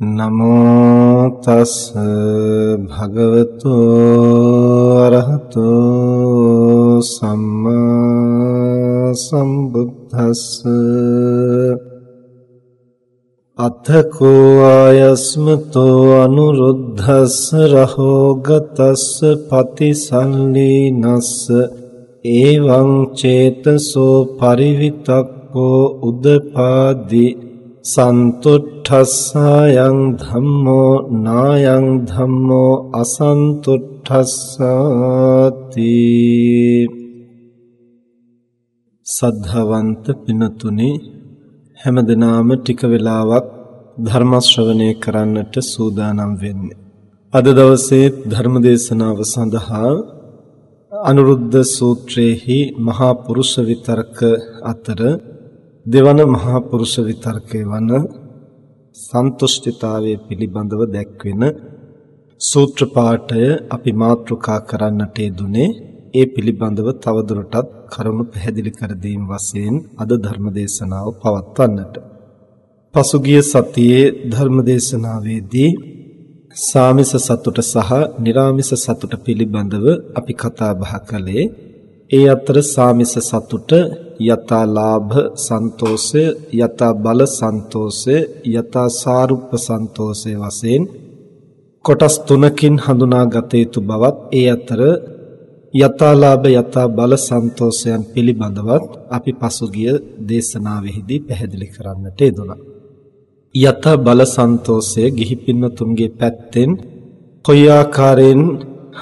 නමෝ තස් භගවතු අරහතෝ සම්මා සම්බුද්දස්ස අතකෝ ආයස්මතෝ අනුරුද්ධස්ස රහෝගතස්ස පතිසල්ලීනස්ස එවං චේතසෝ පරිවිතක්කෝ උදපාදී සන්තුට්ඨස්සයන් ධම්මෝ නායං ධම්මෝ අසන්තුට්ඨස්සති සද්ධාවන්ත පිනතුනි හැමදෙනාම ටික වෙලාවක් ධර්ම ශ්‍රවණය කරන්නට සූදානම් වෙන්නේ. අද දවසේ ධර්ම දේශනාව සඳහා අනුරුද්ධ සූත්‍රයේහි මහා පුරුෂ විතරක අතර දෙවන මහා පුරුෂ විතර්කය වන සන්තුෂ්ඨිතාවය පිළිබඳව දැක්වෙන සූත්‍ර පාඨය අපි මාතෘකා කරන්නට යෙදුනේ ඒ පිළිබඳව තවදුරටත් කරුණු පැහැදිලි කර දීම වශයෙන් අද ධර්මදේශනාව පවත්වන්නට. පසුගිය සතියේ ධර්මදේශනාවේදී සාමිස සතුට සහ निराමිස සතුට පිළිබඳව අපි කතා බහ කළේ ඒ අතර සාමිස සතුට යතා ලාභ සන්තෝෂය යතා බල සන්තෝෂය යතා සාරුප්ප සන්තෝෂය වශයෙන් කොටස් තුනකින් හඳුනාගත යුතු බවත් ඒ අතර යතා ලාභ යතා බල සන්තෝෂයන් පිළිබඳවත් අපි පසුගිය දේශනාවෙහිදී පැහැදිලි කරන්නට යෙදුණා. යතා බල සන්තෝෂය ගිහි පින්නතුන්ගේ පැත්තෙන් කොයි ආකාරයෙන්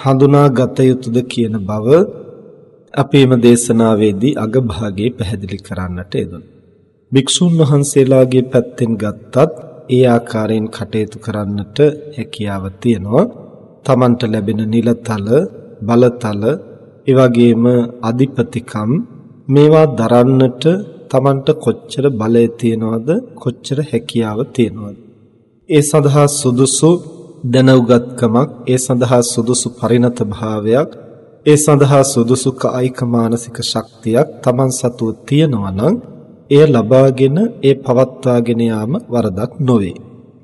හඳුනාගත යුතුද කියන බව අපේම දේශනාවේදී අගභාගයේ පැහැදිලි කරන්නට යෙදුණා. භික්ෂුන් වහන්සේලාගේ පැත්තෙන් ගත්තත් ඒ ආකාරයෙන් කටයුතු කරන්නට හැකියාව තියෙනවා. Tamanට ලැබෙන නිලතල, බලතල, ඒ වගේම අධිපතිකම් මේවා දරන්නට Tamanට කොච්චර බලය තියනවද, කොච්චර හැකියාව තියනවද? ඒ සඳහා සුදුසු දැනුගත්කමක්, ඒ සඳහා සුදුසු පරිණත භාවයක් ඒ සඳහා සුදුසු කායික මානසික ශක්තියක් Taman සතුව තියෙනවා නම් එය ලබාගෙන ඒ පවත්වාගෙන යාම වරදක් නොවේ.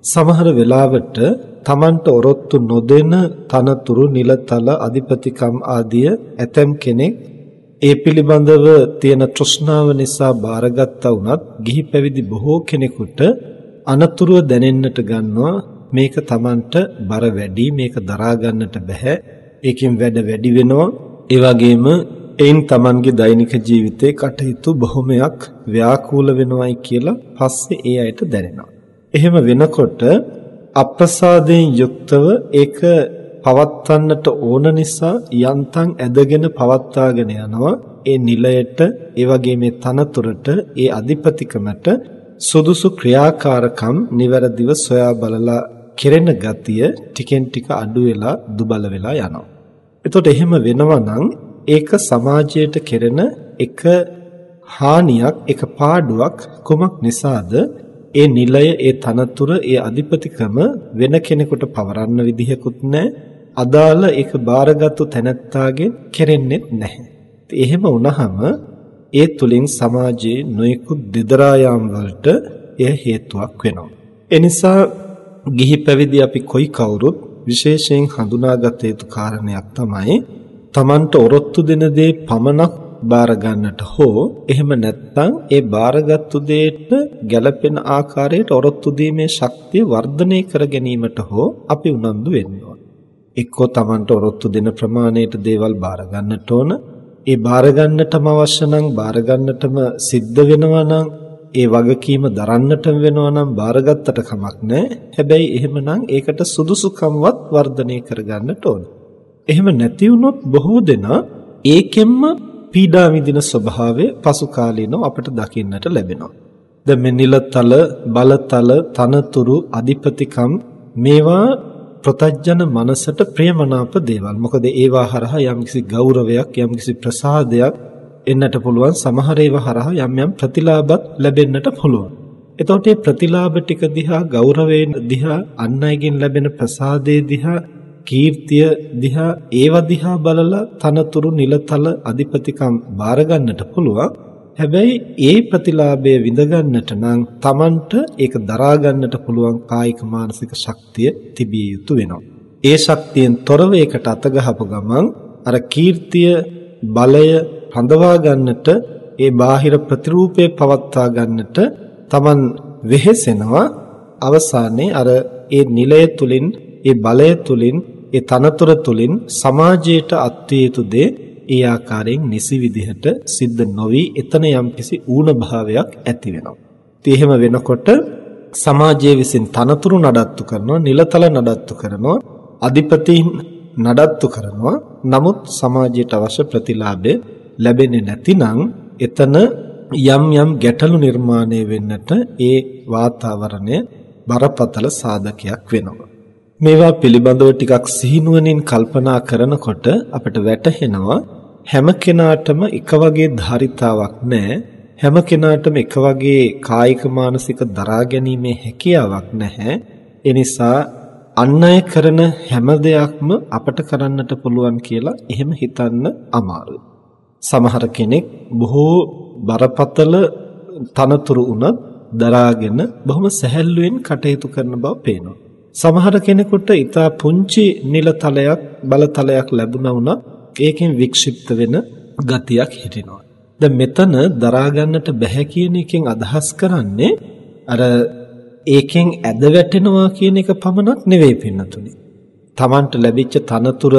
සමහර වෙලාවට Tamanට ඔරොත්තු නොදෙන තනතුරු නිලතල අධිපතිකම් ආදිය ඇතම් කෙනෙක් ඒ පිළිබඳව තියෙන තෘෂ්ණාව නිසා බාරගත්තා වුණත් ගිහි පැවිදි බොහෝ කෙනෙකුට අනතුරුව දැනෙන්නට ගන්නවා මේක Tamanට බර වැඩි මේක දරා ගන්නට බෑ ඒකෙන් වැඩ වැඩි වෙනවා. ඒ වගේම එයින් Tamanගේ දෛනික ජීවිතේ කටයුතු බොහොමයක් ව්‍යාකූල වෙනවයි කියලා පස්සේ ඒ අයට දැනෙනවා. එහෙම වෙනකොට අප්‍රසාදයෙන් යුක්තව ඒක පවත්වන්නට ඕන නිසා යන්තම් ඇදගෙන පවත්වාගෙන යනවා ඒ නිලයට ඒ වගේ මේ තනතුරට ඒ අධිපතිකමට සුදුසු ක්‍රියාකාරකම් નિවරදිව සොයා බලලා කෙරෙන ගතිය ටිකෙන් ටික අඩු වෙලා දුබල වෙලා යනවා. එතකොට එහෙම වෙනවා නම් ඒක සමාජයට කෙරෙන එක හානියක් එක පාඩුවක් කුමක් නිසාද ඒ නිලය ඒ තනතුර ඒ අධිපතිකම වෙන කෙනෙකුට පවරන්න විදිහකුත් නැහැ අදාළ ඒක බාරගත්තු තැනැත්තාගෙන් කෙරෙන්නේ නැහැ. එහෙම වුණහම ඒ තුලින් සමාජයේ නොයෙකුත් දෙදරා යාම් වලට එය හේතුවක් වෙනවා. එනිසා ගිහි පැවිදි අපි කොයි කවුරුත් විශේෂයෙන් හඳුනාගත යුතු කාරණයක් තමයි Tamanට ඔරොත්තු දෙන දේ පමණක් බාර ගන්නට හෝ එහෙම නැත්නම් ඒ බාරගත්තු දෙයට ගැළපෙන ආකාරයට ඔරොත්තු දීමේ ශක්තිය වර්ධනය කර ගැනීමට හෝ අපි උනන්දු වෙන්න ඕන. එක්කෝ Tamanට ඔරොත්තු දෙන ප්‍රමාණයට දේවල් බාර ගන්නට ඕන. ඒ බාර ගන්නටම අවශ්‍ය නම් බාර ගන්නටම සිද්ධ වෙනවා නම් ඒ වගකීම දරන්නටම වෙනවා නම් බාරගත්තට කමක් නැහැ. හැබැයි එහෙමනම් ඒකට සුදුසුකම්වත් වර්ධනය කරගන්නට ඕන. එහෙම නැති වුණොත් බොහෝ දෙනා ඒකෙන්ම පීඩා විඳින ස්වභාවය පසු කාලීනව අපට දකින්නට ලැබෙනවා. දැන් මේ නිලතල, බලතල, තනතුරු, අධිපතිකම් මේවා ප්‍රතජන මනසට ප්‍රියමනාප දේවල්. මොකද ඒවා හරහා යම්කිසි ගෞරවයක්, යම්කිසි ප්‍රසාදයක් එන්නට පුළුවන්. සමහර ඒවා හරහා යම් යම් ප්‍රතිලාභත් ලැබෙන්නට පුළුවන්. එතකොට මේ ප්‍රතිලාභ ටික දිහා, ගෞරවයෙන් දිහා, අන් අයගෙන් ලැබෙන ප්‍රසාදේ දිහා කීර්තිය දිහා ඒව දිහා බලලා තනතුරු නිලතල අධිපතිකම් බාර ගන්නට පුළුවන්. හැබැයි ඒ ප්‍රතිලාභය විඳ ගන්නට නම් Tamanට ඒක දරා ගන්නට පුළුවන් කායික මානසික ශක්තිය තිබිය යුතු වෙනවා. ඒ ශක්තියෙන් තොරව ඒකට අත ගහපු ගමන් අර කීර්තිය බලය රඳවා ගන්නට ඒ බාහිර ප්‍රතිරූපේ පවත්වා ගන්නට Taman වෙහෙසෙනවා අවසානයේ අර ඒ නිලය තුලින් ඒ බලය තුලින් ඒ තනතුර තුලින් සමාජයට අත්විය යුතු දේ ඒ ආකාරයෙන් නිසි විදිහට සිද්ධ නොවි එතන යම්කිසි ඌන භාවයක් ඇති වෙනවා. ඉතින් එහෙම වෙනකොට සමාජයේ විසින් තනතුරු නඩත්තු කරනවා, නිලතල නඩත්තු කරනවා, අධිපතීන් නඩත්තු කරනවා. නමුත් සමාජයට අවශ්‍ය ප්‍රතිලාභය ලැබෙන්නේ නැතිනම් එතන යම් යම් ගැටලු නිර්මාණය වෙන්නට ඒ වාතාවරණය බරපතල සාධකයක් වෙනවා. මේවා පිළිබඳව ටිකක් සිහිනුවණින් කල්පනා කරනකොට අපිට වැටහෙනවා හැම කෙනාටම එක වගේ ධාරිතාවක් නැහැ. හැම කෙනාටම එක වගේ කායික මානසික දරා ගැනීමේ හැකියාවක් නැහැ. ඒ නිසා අන් අය කරන හැම දෙයක්ම අපට කරන්නට පුළුවන් කියලා එහෙම හිතන්න අමාරුයි. සමහර කෙනෙක් බොහෝ බරපතල තනතුරු උනත් දරාගෙන බොහොම සැහැල්ලුවෙන් කටයුතු කරන බව පේනවා සමහර කෙනෙකුට ඊටා පුංචි නිලතලයක් බලතලයක් ලැබුණා වුණා ඒකෙන් වික්ෂිප්ත වෙන ගතියක් හිටිනවා. දැන් මෙතන දරා ගන්නට බැහැ කියන එකෙන් අදහස් කරන්නේ අර ඒකෙන් ඇද වැටෙනවා කියන එක පමණක් නෙවෙයි පින්නතුනි. Tamanට ලැබිච්ච තනතුර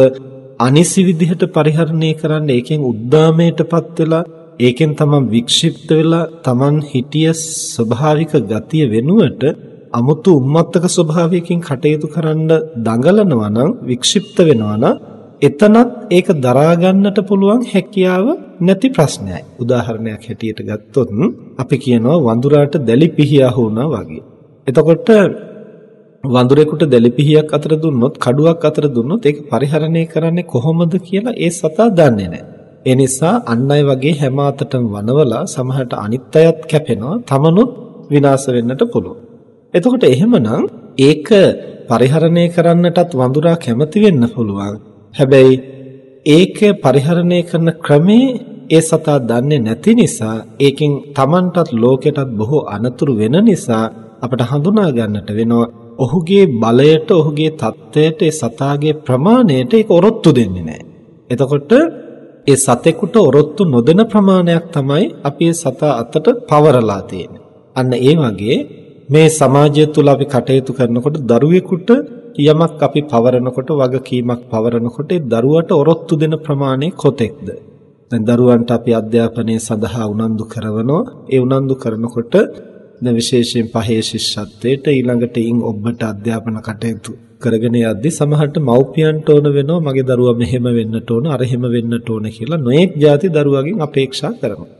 අනිසි විදිහට පරිහරණය කරන්න ඒකෙන් උද්දාමයටපත් වෙලා ඒකෙන් තමන් වික්ෂිප්ත වෙලා තමන් හිටිය ස්වභාවික ගතිය වෙනුවට 아무තු උම්මත්තක ස්වභාවයකින් කටයුතු කරන්න දඟලනවා නම් වික්ෂිප්ත වෙනවා නම් එතනත් ඒක දරා ගන්නට පුළුවන් හැකියාව නැති ප්‍රශ්නයයි. උදාහරණයක් හැටියට ගත්තොත් අපි කියනවා වඳුරාට දැලි පිහියා වුණා වගේ. එතකොට වඳුරෙකුට දැලි පිහියක් අතර දුන්නොත් කඩුවක් අතර දුන්නොත් ඒක පරිහරණය කරන්නේ කොහොමද කියලා ඒ සතා දන්නේ නැහැ. ඒ නිසා අන් අය වගේ හැම අතටම වනවලා සමහරට අනිත් අයත් කැපෙනවා. තමනුත් විනාශ වෙන්නට පුළුවන්. එතකොට එහෙමනම් ඒක පරිහරණය කරන්නටත් වඳුරා කැමති වෙන්න පුළුවන්. හැබැයි ඒක පරිහරණය කරන ක්‍රමේ ඒ සතා දන්නේ නැති නිසා ඒකෙන් Tamanටත් ලෝකෙටත් බොහෝ අනතුරු වෙන නිසා අපට හඳුනා ගන්නට වෙනවා ඔහුගේ බලයට ඔහුගේ தත්වයට ඒ සතාගේ ප්‍රමාණයට ඒක ඔරොත්තු දෙන්නේ නැහැ. එතකොට ඒ සතෙකුට ඔරොත්තු නොදෙන ප්‍රමාණයක් තමයි අපි සතා අතට පවරලා තියෙන්නේ. අන්න ඒ වගේ මේ සමාජය තුළ අපි කටයුතු කරනකොට දරුවෙකුට යමක් අපි පවරනකොට වගකීමක් පවරනකොට ඒ දරුවට ඔරොත්තු දෙන ප්‍රමාණය කොතෙක්ද දැන් දරුවන්ට අපි අධ්‍යාපනය සඳහා උනන්දු කරනවා ඒ උනන්දු කරනකොට දැන් විශේෂයෙන් පහේ ශිෂ්‍යත්වයට ඊළඟට ඉන් ඔබට අධ්‍යාපන කටයුතු කරගෙන යද්දි සමහරට මව්පියන්ට ඕන වෙනවා මගේ දරුවා මෙහෙම වෙන්නට ඕන අර එහෙම වෙන්නට ඕන කියලා නොඑක් ಜಾති දරුවගෙන් අපේක්ෂා කරනවා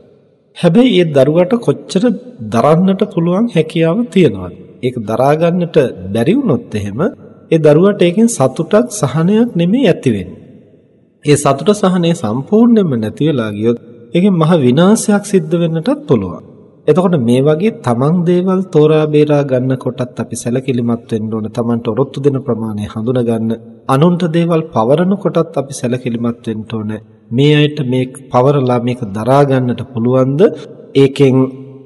හැබැයි ඒ දරුවට කොච්චර දරන්නට පුළුවන් හැකියාව තියනවද? ඒක දරා ගන්නට බැරි වුණොත් එහෙම ඒ දරුවට ඒකෙන් සතුටක් සහනයක් නෙමෙයි ඇති ඒ සතුට සහනය සම්පූර්ණයෙන්ම නැති වෙලා ගියොත් ඒකෙන් මහ විනාශයක් සිද්ධ වෙන්නටත් පුළුවන්. එතකොට මේ වගේ තමන් දේවල් තෝරා බේරා ගන්න කොටත් අපි සැලකිලිමත් වෙන්න ඕන. තමන්ට ඔරොත්තු දෙන ප්‍රමාණය හඳුනා ගන්න. අනුන්ට දේවල් පවරන කොටත් අපි සැලකිලිමත් වෙන්න ඕනේ. මේ අයට මේ පවරලා මේක දරා ගන්නට පුළුවන්ද? ඒකෙන්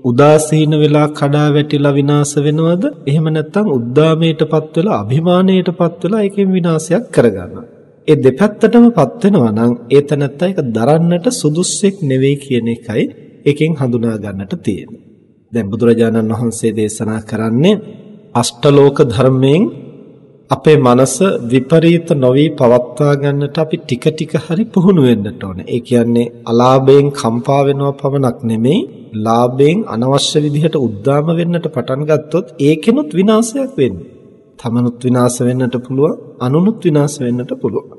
උදාසීන වෙලා කඩා වැටිලා විනාශ වෙනවද? එහෙම නැත්නම් උද්දාමයටපත් වෙලා අභිමානයටපත් වෙලා ඒකෙන් විනාශයක් කරගන්නවා. ඒ දෙපැත්තටමපත් වෙනවා නම් ඒ තැනත්තා ඒක දරන්නට සුදුස්සෙක් නෙවෙයි කියන එකයි එකෙන් හඳුනා ගන්නට තියෙන්නේ. දැන් බුදුරජාණන් වහන්සේ දේශනා කරන්නේ අෂ්ටලෝක ධර්මයෙන් අපේ මනස විපරීත නොවි පවත්වා ගන්නට අපි ටික ටික හරි පුහුණු වෙන්නට ඕනේ. ඒ කියන්නේ අලාභයෙන් කම්පා වෙනව පමණක් නෙමෙයි, ලාභයෙන් අනවශ්‍ය විදිහට උද්දාම වෙන්නට පටන් ගත්තොත් ඒකෙනුත් විනාශයක් වෙන්නේ. තමනුත් විනාශ වෙන්නට පුළුවන්, අනුනුත් විනාශ වෙන්නට පුළුවන්.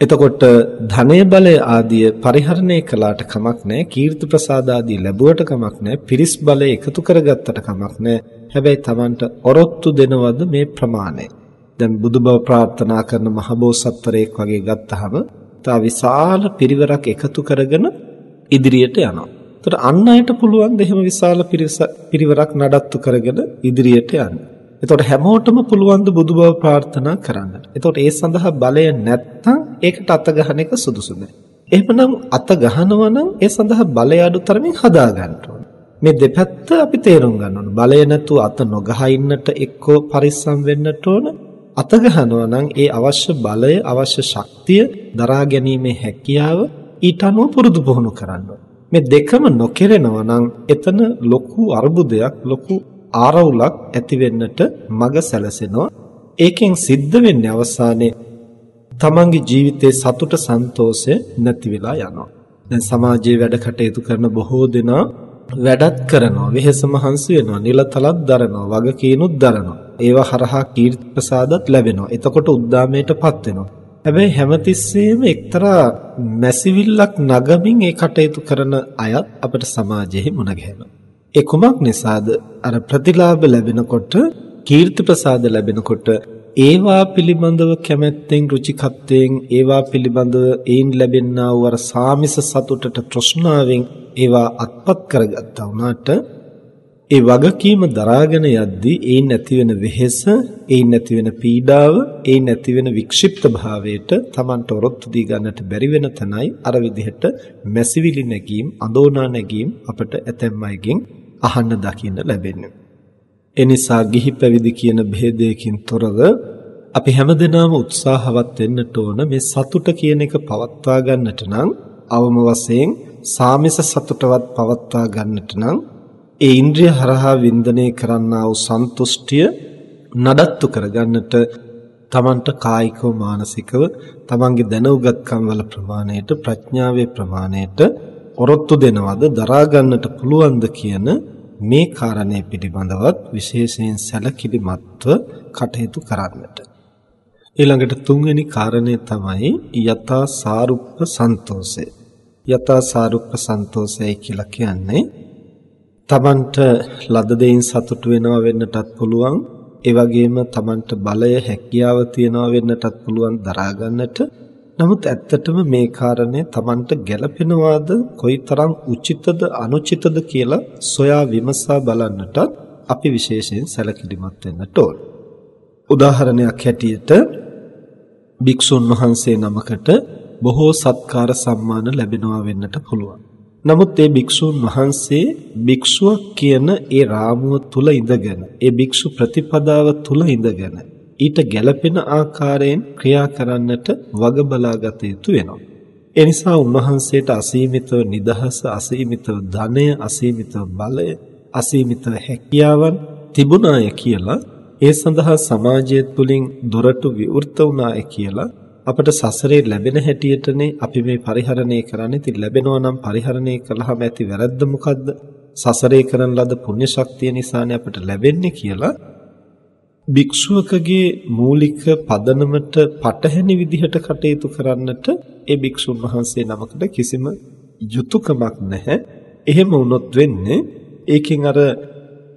එතකොට ධනය බලය ආදිය පරිහරණය කළාට කමක් නැහැ කීර්ති ප්‍රසාද ආදී ලැබුවට කමක් නැහැ පිරිස් බලය එකතු කරගත්තට කමක් නැහැ හැබැයි Tamanට ඔරොත්තු දෙනවද මේ ප්‍රමාණය දැන් බුදුබව ප්‍රාර්ථනා කරන මහබෝසත්වරයෙක් වගේ ගත්තහම තා විශාල පිරිවරක් එකතු කරගෙන ඉදිරියට යනවා. එතකොට අන් අයට පුළුවන් ද එහෙම විශාල පිරිවරක් නඩත්තු කරගෙන ඉදිරියට යන්න. එතකොට හැමෝටම පුළුවන් ද බුදුබව ප්‍රාර්ථනා කරන්න. එතකොට ඒ සඳහා බලය නැත්තම් ඒකට අත ගහන එක සුදුසු නෑ. එහෙමනම් අත ගහනවා නම් ඒ සඳහා බලය අඩු තරමින් හදා ගන්න ඕන. මේ දෙපැත්ත අපි තේරුම් ගන්න ඕන. බලය නැතුව අත නොගහ ඉන්නට එක්කෝ පරිස්සම් වෙන්නට ඕන. අත ගහනවා නම් ඒ අවශ්‍ය බලය අවශ්‍ය ශක්තිය දරා ගැනීමේ හැකියාව ඊට අනුව පුරුදු පුහුණු කරන්න මේ දෙකම නොකරනවා නම් එතන ලොකු අර්බුදයක් ලොකු ආරවුලක් ඇති වෙන්නට මග සැලසෙනවා. ඒකෙන් සිද්ධ වෙන්නේ අවසානයේ තමන්ගේ ජීවිතයේ සතුට සන්තෝෂය නැති වෙලා යනවා. දැන් සමාජයේ වැඩ කටයුතු කරන බොහෝ දෙනා වැඩත් කරනවා. වෙහෙස මහන්සි වෙනවා නිලතලත් දරනවා වගකීනුත් දරනවා. ඒවා හරහා කීර්ති ප්‍රසාදත් ලැබෙනවා. එතකොට උද්දාමයටපත් වෙනවා. හැබැයි හැමතිස්සෙම එක්තරා මැසිවිල්ලක් නගමින් ඒ කටයුතු කරන අයත් අපේ සමාජයේ මුණ ගැහෙනවා. ඒ කුමක් නිසාද? අර ප්‍රතිලාභ ලැබෙනකොට කීර්ති ප්‍රසාද ලැබෙනකොට ඒවා පිළිබඳව කැමැත්තෙන් රුචිකත්වයෙන් ඒවා පිළිබඳව ඒන් ලැබෙනා වූ අර සාමිස සතුටට තෘෂ්ණාවෙන් ඒවා අත්පත් කරගත්තා වුණාට ඒ වගකීම දරාගෙන යද්දී ඒ නැති වෙන වෙහෙස, ඒ නැති වෙන පීඩාව, ඒ නැති වෙන වික්ෂිප්ත භාවයට Tamanට ඔරොත්තු දී ගන්නට බැරි වෙන තැනයි අර විදිහට මැසිවිලි නැගීම්, අඳෝනා නැගීම් අපට ඇතැම් අයගෙන් අහන්න දකින්න ලැබෙන්නේ. ඒ නිසා ගිහි පැවිදි කියන ભેදයකින් තොරව අපි හැමදෙනාම උත්සාහවත් වෙන්නට ඕන මේ සතුට කියන එක පවත්වා ගන්නට නම් අවම වශයෙන් සාමිස සතුටවත් පවත්වා ගන්නට නම් ඒ ඉන්ද්‍රිය හරහා වින්දනය කරන්නා වූ සන්තුෂ්ටිය නඩත්තු කරගන්නට තමන්ට කායිකව මානසිකව තමන්ගේ දැනුගත්කම් වල ප්‍රමාණයට ප්‍රඥාවේ ප්‍රමාණයට ඔරොත්තු දෙනවද දරා ගන්නට පුළුවන්ද කියන මේ කාරණේ පිළිබඳවත් විශේෂයෙන් සැලකිලිමත්ව කටයුතු කරන්නට. ඊළඟට තුන්වෙනි කාරණේ තමයි යථා සාරුප්ප සන්තෝෂය. යථා සාරුප්ප සන්තෝෂය කියලා කියන්නේ තමන්ට ලද දෙයින් සතුටු වෙනවා වෙන්නටත් පුළුවන් ඒ වගේම තමන්ට බලය හැකියාව තියනවා වෙන්නටත් පුළුවන් දරා ගන්නට නමුත් ඇත්තටම මේ කාරණේ Tamanට ගැළපෙනවාද කොයිතරම් උචිතද අනුචිතද කියලා සොයා විමසා බලන්නටත් අපි විශේෂයෙන් සැලකිලිමත් වෙන්නට ඕන. උදාහරණයක් හැටියට භික්ෂුන් වහන්සේ නමකට බොහෝ සත්කාර සම්මාන ලැබෙනවා වෙන්නට පුළුවන්. නමුත් ඒ භික්ෂුන් වහන්සේ භික්ෂුවක් කියන ඒ රාමුව තුල ඉඳගෙන ඒ භික්ෂු ප්‍රතිපදාව තුල ඉඳගෙන ඊට ගැළපෙන ආකාරයෙන් ක්‍රියා කරන්නට වග බලාගත යුතු වෙනවා. ඒ නිසා උන්වහන්සේට අසීමිතව නිදහස, අසීමිතව ධනය, අසීමිතව බලය, අසීමිතව හැකියාවන් තිබුණාය කියලා ඒ සඳහා සමාජය තුළින් දොරටු විවෘත වුණාය කියලා අපට සසරේ ලැබෙන හැටියටනේ අපි මේ පරිහරණය කරන්නේ. ඉතින් ලැබෙනවා නම් පරිහරණය කළාම ඇති වැරද්ද මොකද්ද? සසරේ කරන ලද පුණ්‍ය ශක්තිය නිසානේ අපට ලැබෙන්නේ කියලා භික්ෂුවකගේ මූලික පදනමට පටහැනි විදිහට කටයුතු කරන්නට ඒ භික්ෂුන් වහන්සේ නමකට කිසිම යුතුයකමක් නැහැ. එහෙම වුණොත් වෙන්නේ ඒකෙන් අර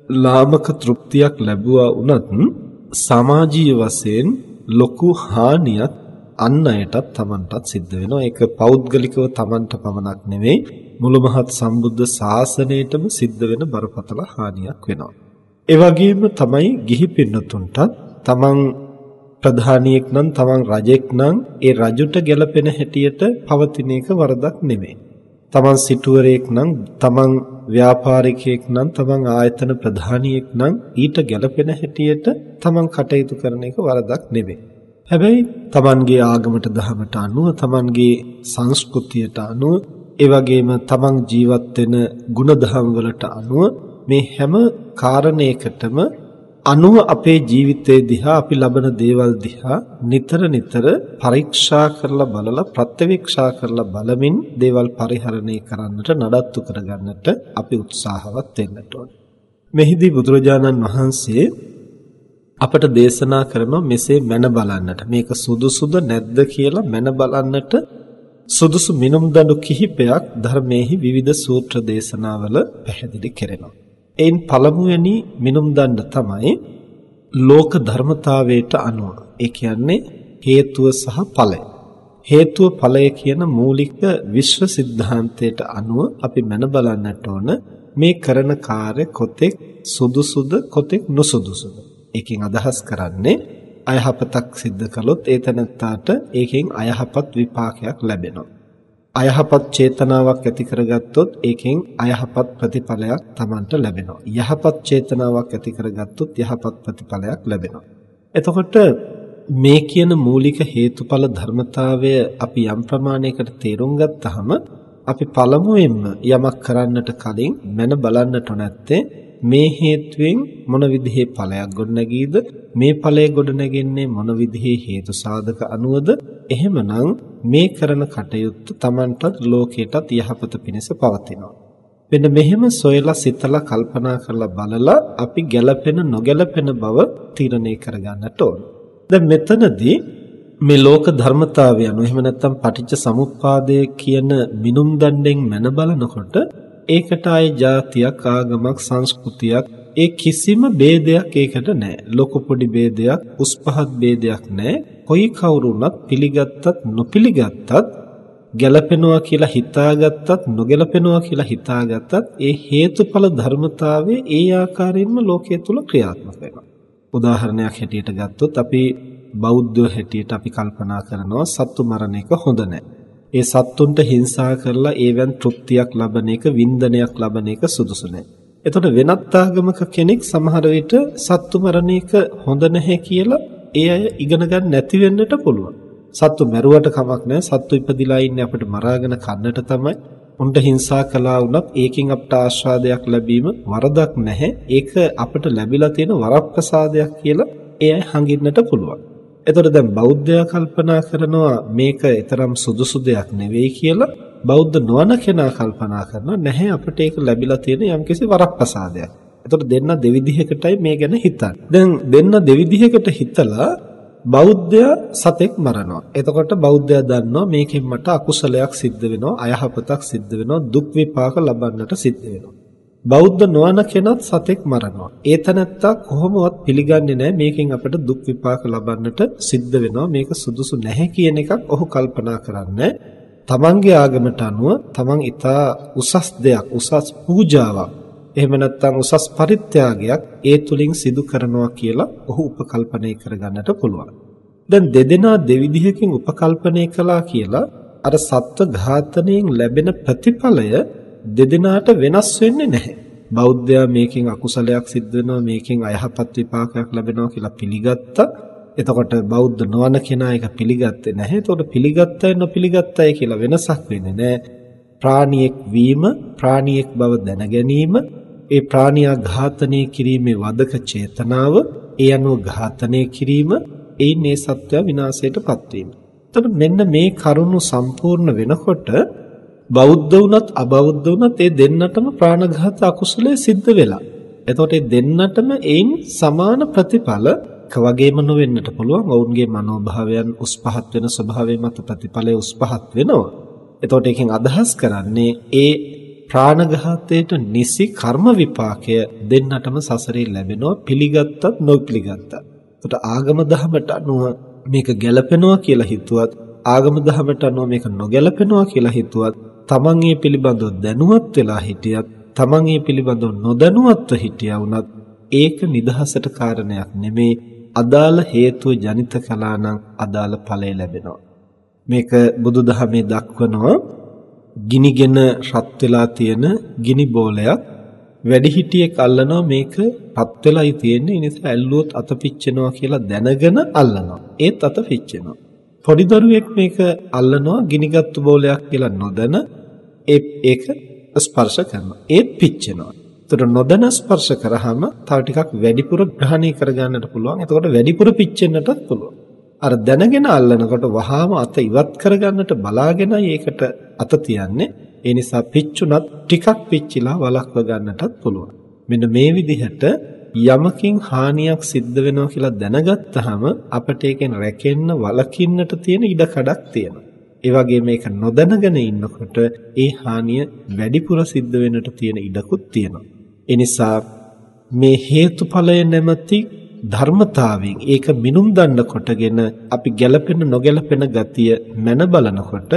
ලාමක තෘප්තියක් ලැබුවා වුණත් සමාජීය වශයෙන් ලොකු හානියක් අන් අයටත් Tamanටත් සිද්ධ වෙනවා. ඒක පෞද්ගලිකව Tamanට පමණක් නෙවෙයි මුළු මහත් සම්බුද්ධ ශාසනයටම සිද්ධ වෙන බරපතල හානියක් වෙනවා. ඒ වගේම තමයි ගිහි පින්නතුන්ටත් තමන් ප්‍රධානියෙක් නම් තමන් රජෙක් නම් ඒ රජුට ගැළපෙන හැටියට පවතින එක වරදක් නෙමෙයි. තමන් සිටුවරයෙක් නම් තමන් ව්‍යාපාරිකයෙක් නම් තමන් ආයතන ප්‍රධානියෙක් නම් ඊට ගැළපෙන හැටියට තමන් කටයුතු කරන එක වරදක් නෙමෙයි. හැබැයි තමන්ගේ ආගමට දහමට අනුව තමන්ගේ සංස්කෘතියට අනුව ඒ වගේම තමන් ජීවත් වෙන ಗುಣධම් වලට අනුව මේ හැම කාරණයකටම අනුව අපේ ජීවිතයේ දිහා අපි ලබන දේවල් දිහා නිතර නිතර පරීක්ෂා කරලා බලලා ප්‍රත්‍යවේක්ෂා කරලා බලමින් දේවල් පරිහරණය කරන්නට නඩත්තු කරගන්නට අපි උත්සාහවත් වෙන්නට ඕනේ. මෙහිදී බුදුරජාණන් වහන්සේ අපට දේශනා කරන මෙසේ මැන බලන්නට මේක සුදුසුද නැද්ද කියලා මැන බලන්නට සුදුසු මිනුම් දඬු කිහිපයක් ධර්මයේහි විවිධ සූත්‍ර දේශනාවල පැහැදිලි කෙරෙනවා. එයින් පළමුවෙනි මිනුම් දණ්ඩ තමයි ලෝක ධර්මතාවයට අනුව. ඒ කියන්නේ හේතුව සහ ඵලය. හේතුව ඵලය කියන මූලික විශ්ව સિદ્ધාන්තයට අනුව අපි මන බලන්නට ඕන මේ කරන කාර්ය කොතෙක් සුදුසුද කොතෙක් නුසුදුසුද. ඒකෙන් අදහස් කරන්නේ අයහපතක් සිද්ධ කළොත් ඒ තැනත්තාට ඒකෙන් අයහපත් විපාකයක් ලැබෙනවා. අයහපත් චේතනාවක් ඇති කරගත්තොත් ඒකෙන් අයහපත් ප්‍රතිඵලයක් Tamanට ලැබෙනවා. යහපත් චේතනාවක් ඇති කරගත්තොත් යහපත් ප්‍රතිඵලයක් ලැබෙනවා. එතකොට මේ කියන මූලික හේතුඵල ධර්මතාවය අපි යම් ප්‍රමාණයකට තේරුම් ගත්තාම අපි පළමුවෙන්ම යමක් කරන්නට කලින් මන බලන්නට නැත්තේ මේ හේතුවෙන් මොන විදිහේ ඵලයක් ගොඩනැගීද? මේ ඵලය ගොඩනැගෙන්නේ මොන විදිහේ හේතු සාධක අනුවද? එහෙමනම් මේ කරන කටයුත්ත Tamanටත් ලෝකයටත් යහපත පිණිස පවතිනවා. මෙන්න මෙහෙම සොයලා සිතලා කල්පනා කරලා බලලා අපි ගැළපෙන නොගැළපෙන බව තීරණය කරගන්නට ඕන. දැන් මෙතනදී මේ ලෝක ධර්මතාවය අනුව එහෙම නැත්නම් පටිච්ච සමුප්පාදය කියන මිනුම් දණ්ඩෙන් මැන බලනකොට ඒකට අය જાතියක් ආගමක් සංස්කෘතියක් ඒ කිසිම ભેදයක් ඒකට නැහැ. ලොකු පොඩි ભેදයක්, උස් පහත් ભેදයක් නැහැ. කොයි කවුරු වුණත් පිළිගත්තත් නොපිළිගත්තත් ගැළපෙනවා කියලා හිතාගත්තත් නොගැළපෙනවා කියලා හිතාගත්තත් ඒ හේතුඵල ධර්මතාවය ඒ ආකාරයෙන්ම ලෝකයේ තුල ක්‍රියාත්මක වෙනවා. උදාහරණයක් හැටියට ගත්තොත් අපි බෞද්ධ හැටියට අපි කල්පනා කරනවා සත්තු මරණ එක හොඳ නැහැ. ඒ සත්තුන්ට හිංසා කරලා ඒවෙන් තෘප්තියක් ලබන එක වින්දනයක් ලබන එක සුදුසු නැහැ. එතකොට වෙනත් ආගමක කෙනෙක් සමහර විට සත්තු මරණ එක හොඳ නැහැ කියලා ඒ අය ඉගෙන ගන්න නැති වෙන්නට පුළුවන්. සත්තු මැරුවට කමක් නැහැ. සත්තු ඉපදිලා ඉන්නේ අපිට මරාගෙන කන්නට තමයි. උන්ට හිංසා කළා වුණත් ඒකෙන් අපට ආස්වාදයක් ලැබීම වරදක් නැහැ. ඒක අපට ලැබිලා තියෙන වරප්‍රසාදයක් කියලා ඒ අය හංගින්නට පුළුවන්. එතකොට දැන් බෞද්ධයා කල්පනා කරනවා මේක ඊතරම් සුදුසු දෙයක් නෙවෙයි කියලා බෞද්ධ නොවන කෙනා කල්පනා කරනවා නැහැ අපිට ඒක ලැබිලා තියෙන යම්කිසි වරප්‍රසාදයක්. එතකොට දෙන්න දෙවිධයකටයි මේ ගැන හිතන්නේ. දැන් දෙන්න දෙවිධයකට හිතලා බෞද්ධයා සතෙක් මරනවා. එතකොට බෞද්ධයා දන්නවා මේකෙන් මට අකුසලයක් සිද්ධ වෙනවා, අයහපතක් සිද්ධ වෙනවා, දුක් විපාක ලබන්නට සිද්ධ වෙනවා. බෞද්ධ නොවන කෙනත් සතෙක් මරනවා. ඒ තැනත්තා කොහොමවත් පිළිගන්නේ නැහැ මේකෙන් අපට දුක් විපාක ලබන්නට සිද්ධ වෙනවා. මේක සුදුසු නැහැ කියන එකක් ඔහු කල්පනා කරන්නේ. තමන්ගේ ආගමට අනුව තමන් ඊටා උසස් දෙයක්, උසස් පූජාවක්, එහෙම නැත්නම් උසස් පරිත්‍යාගයක් ඒ තුලින් සිදු කරනවා කියලා ඔහු උපකල්පනය කරගන්නට පුළුවන්. දැන් දෙදෙනා දෙවිධයකින් උපකල්පනය කළා කියලා අර සත්ව ඝාතනයෙන් ලැබෙන ප්‍රතිඵලය දෙදෙනාට වෙනස් වෙන්නේ නැහැ. බෞද්ධයා මේකෙන් අකුසලයක් සිද්ධ වෙනවා මේකෙන් අයහපත් විපාකයක් ලැබෙනවා කියලා පිළිගත්තා. එතකොට බෞද්ධ නොවන කෙනා ඒක පිළිගත්තේ නැහැ. එතකොට පිළිගත්තයි නොපිළිගත්තයි කියලා වෙනසක් වෙන්නේ නැහැ. ප්‍රාණියෙක් වීම, ප්‍රාණියෙක් බව දැන ගැනීම, ඒ ප්‍රාණියා ඝාතනය කිරීමේ වදක චේතනාව, ඒ අනුව ඝාතනය කිරීම, ඒ මේ සත්‍ය විනාශයටපත් වීම. එතකොට මෙන්න මේ කරුණු සම්පූර්ණ වෙනකොට බෞද්ධ වුණත් අබෞද්ධ වුණත් ඒ දෙන්නටම ප්‍රාණඝාත අකුසලයේ සිද්ධ වෙලා. එතකොට ඒ දෙන්නටම ඒන් සමාන ප්‍රතිඵල එක වගේම නොවෙන්නට පුළුවන්. ඔවුන්ගේ මනෝභාවයන් උස් පහත් වෙන ස්වභාවය මත ප්‍රතිඵලය උස් පහත් වෙනවා. එතකොට එකෙන් අදහස් කරන්නේ ඒ ප්‍රාණඝාතයට නිසි කර්ම විපාකය දෙන්නටම සසරේ ලැබෙනවා පිළිගත්තත් නොපිළිගත්තත්. එතකොට ආගම දහමට අනුව මේක ගැළපෙනවා කියලා හිතුවත් ආගම දහමට අනුව මේක නොගැළපෙනවා කියලා හිතුවත් තමන් ඒ පිළිබඳව දැනුවත් වෙලා හිටියත් තමන් ඒ පිළිබඳව නොදැනුවත්ව හිටියා වුණත් ඒක නිදහසට කාරණයක් නෙමේ අදාළ හේතුව ජනිත කළා නම් අදාළ ඵලය ලැබෙනවා. මේක බුදුදහමේ දක්වනවා. ගිනිගෙන රත් වෙලා තියෙන ගිනි බෝලයක් වැඩිහිටියෙක් අල්ලනවා. මේක රත් වෙලායි තියෙන්නේ. ඒ නිසා ඇල්ලුවොත් අත පිච්චෙනවා කියලා දැනගෙන අල්ලනවා. ඒත් අත පිච්චෙනවා. පොඩි දරුවෙක් මේක අල්ලනවා ගිනිගත්තු බෝලයක් කියලා නොදැන ඒක ස්පර්ශ කරනවා ඒත් පිච්චෙනවා ඒතර නොදැන ස්පර්ශ කරාම තව ටිකක් වැඩිපුර ග්‍රහණය කරගන්නට පුළුවන් එතකොට වැඩිපුර පිච්චෙන්නටත් පුළුවන් අර දැනගෙන අල්ලනකොට වහාම අත ඉවත් කරගන්නට බලාගෙනයි ඒකට අත තියන්නේ. ඒ නිසා පිච්චුනත් ටිකක් පිච්චිලා වළක්ව ගන්නටත් පුළුවන්. මෙන්න මේ විදිහට යමකින් හානියක් සිද්ධ වෙනවා කියලා දැනගත්තාම අපිට ඒකෙන් රැකෙන්න වළකින්නට තියෙන ඉඩකඩක් තියෙනවා. ඒ වගේ මේක නොදැනගෙන ඉන්නකොට ඒ හානිය වැඩිපුර සිද්ධ වෙන්නට තියෙන ඉඩකුත් තියෙනවා. ඒ නිසා මේ හේතුඵලය නැමැති ධර්මතාවයෙන් ඒක මිනුම් දණ්ඩ කොටගෙන අපි ගැළපෙන නොගැළපෙන ගතිය මැන බලනකොට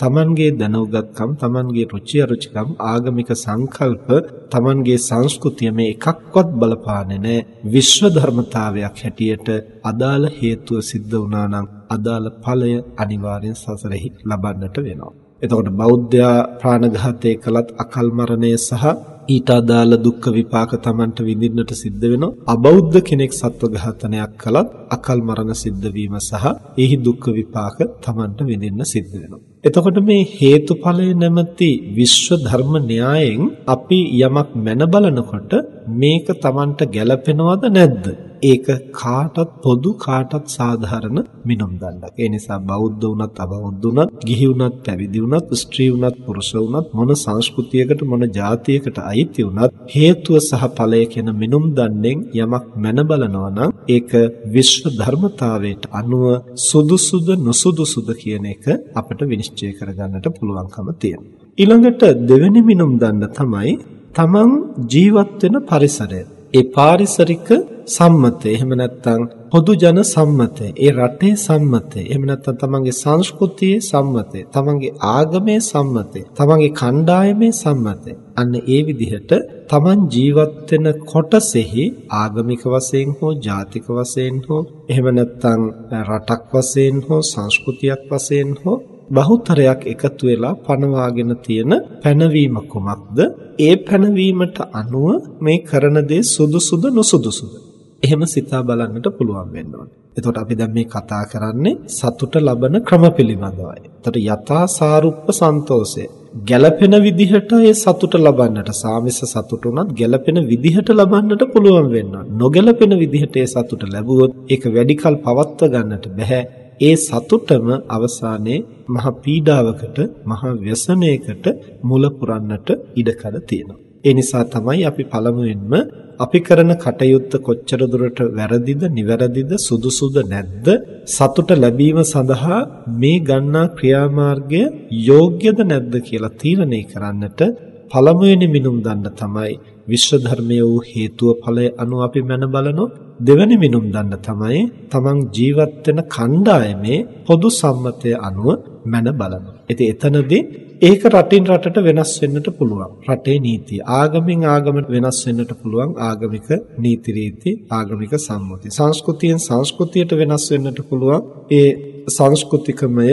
තමන්ගේ දැනුගත්කම් තමන්ගේ රුචි අරුචිකම් ආගමික සංකල්ප තමන්ගේ සංස්කෘතිය මේ එකක්වත් බලපාන්නේ නැහැ විශ්ව ධර්මතාවයක් හැටියට අදාළ හේතුව සිද්ධ වුණා නම් අදාළ ඵලය අනිවාර්යෙන් සසරෙහි ලබන්නට වෙනවා එතකොට බෞද්ධයා ප්‍රාණඝාතය කළත් අකල් මරණය සහ ඊට අදාළ දුක්ඛ විපාක Tamanට විඳින්නට සිද්ධ වෙනවා. අබෞද්ධ කෙනෙක් සත්ව ඝාතනයක් කළත් අකල් මරණ සිද්ධ වීම සහ එහි දුක්ඛ විපාක Tamanට විඳින්න සිද්ධ වෙනවා. එතකොට මේ හේතුඵලය නැමැති විශ්ව ධර්ම න්‍යායෙන් අපි යමක් මැන බලනකොට මේක Tamanට ගැළපෙනවද නැද්ද? ඒක කාටත් පොදු කාටත් සාධාරණ මිනුම් දණ්ඩක්. ඒ නිසා බෞද්ධ වුණත් අබෞද්ධ වුණත්, ගිහි වුණත්, පැවිදි වුණත්, ස්ත්‍රී වුණත්, පුරුෂ වුණත් මොන සංස්කෘතියකට මොන ජාතියකට අයිති වුණත් හේතුව සහ ඵලය කියන මිනුම් දණ්ඩෙන් යමක් මැන බලනවා නම් ඒක විශ්ව ධර්මතාවයට අනුව සුදුසුද නොසුදුසුද කියන එක අපිට විනිශ්චය කරගන්නට පුළුවන්කම තියෙනවා. ඊළඟට දෙවෙනි මිනුම් දණ්ඩ තමයි තමන් ජීවත් වෙන පරිසරය. ඒ පාරිසරික සම්මතය එහෙම නැත්නම් පොදු ජන සම්මතය ඒ රටේ සම්මතය එහෙම නැත්නම් තමන්ගේ සංස්කෘතියේ සම්මතය තමන්ගේ ආගමේ සම්මතය තමන්ගේ කණ්ඩායමේ සම්මතය අන්න ඒ විදිහට තමන් ජීවත් වෙන කොටසෙහි ආගමික වශයෙන් හෝ ජාතික වශයෙන් හෝ එහෙම නැත්නම් රටක් වශයෙන් හෝ සංස්කෘතියක් වශයෙන් හෝ බහුතරයක් එකතු වෙලා පනවාගෙන තියෙන පැනවීම කුමක්ද? ඒ පැනවීමට අනුව මේ කරන දේ සුදුසුද නොසුදුසුද? එහෙම සිතා බලන්නට පුළුවන් වෙන්න ඕනේ. එතකොට අපි දැන් මේ කතා කරන්නේ සතුට ලබන ක්‍රම පිළිබඳවයි. එතකොට යථා සාරුප්ප සන්තෝෂය ගැළපෙන විදිහට ඒ සතුට ලබන්නට සාමිස සතුට උනත් ගැළපෙන විදිහට ලබන්නට පුළුවන් වෙනවා. නොගැළපෙන විදිහට ඒ සතුට ලැබුවොත් ඒක වැඩිකල් පවත්ව ගන්නට බෑ. ඒ සතුටම අවසානයේ මහ පීඩාවකට මහ ව්‍යසනයකට මුල පුරන්නට ඉඩකඩ තියෙනවා. ඒ නිසා තමයි අපි පළමුවෙන්ම අපි කරන කටයුත්ත කොච්චර දුරට වැරදිද නිවැරදිද සුදුසුද නැද්ද සතුට ලැබීම සඳහා මේ ගන්නා ක්‍රියාමාර්ගය යෝග්‍යද නැද්ද කියලා තීරණය කරන්නට පළමුවෙනි මිනුම් දන්න තමයි විශ්ව ධර්මයේ වූ හේතුව ඵලය අනුව අපි මන බලනොත් දෙවැනි මිනුම් දන්න තමයි තමන් ජීවත් වෙන කණ්ඩායමේ පොදු සම්මතය අනුව මන බලනවා. ඉතින් එතනදී ඒක රටින් රටට වෙනස් වෙන්නට පුළුවන්. රටේ නීතිය. ආගමින් ආගමට වෙනස් වෙන්නට පුළුවන් ආගමික නීති රීති, ආගමික සම්මුති. සංස්කෘතියෙන් සංස්කෘතියට වෙනස් වෙන්නට පුළුවන් ඒ සංස්කෘතිකමය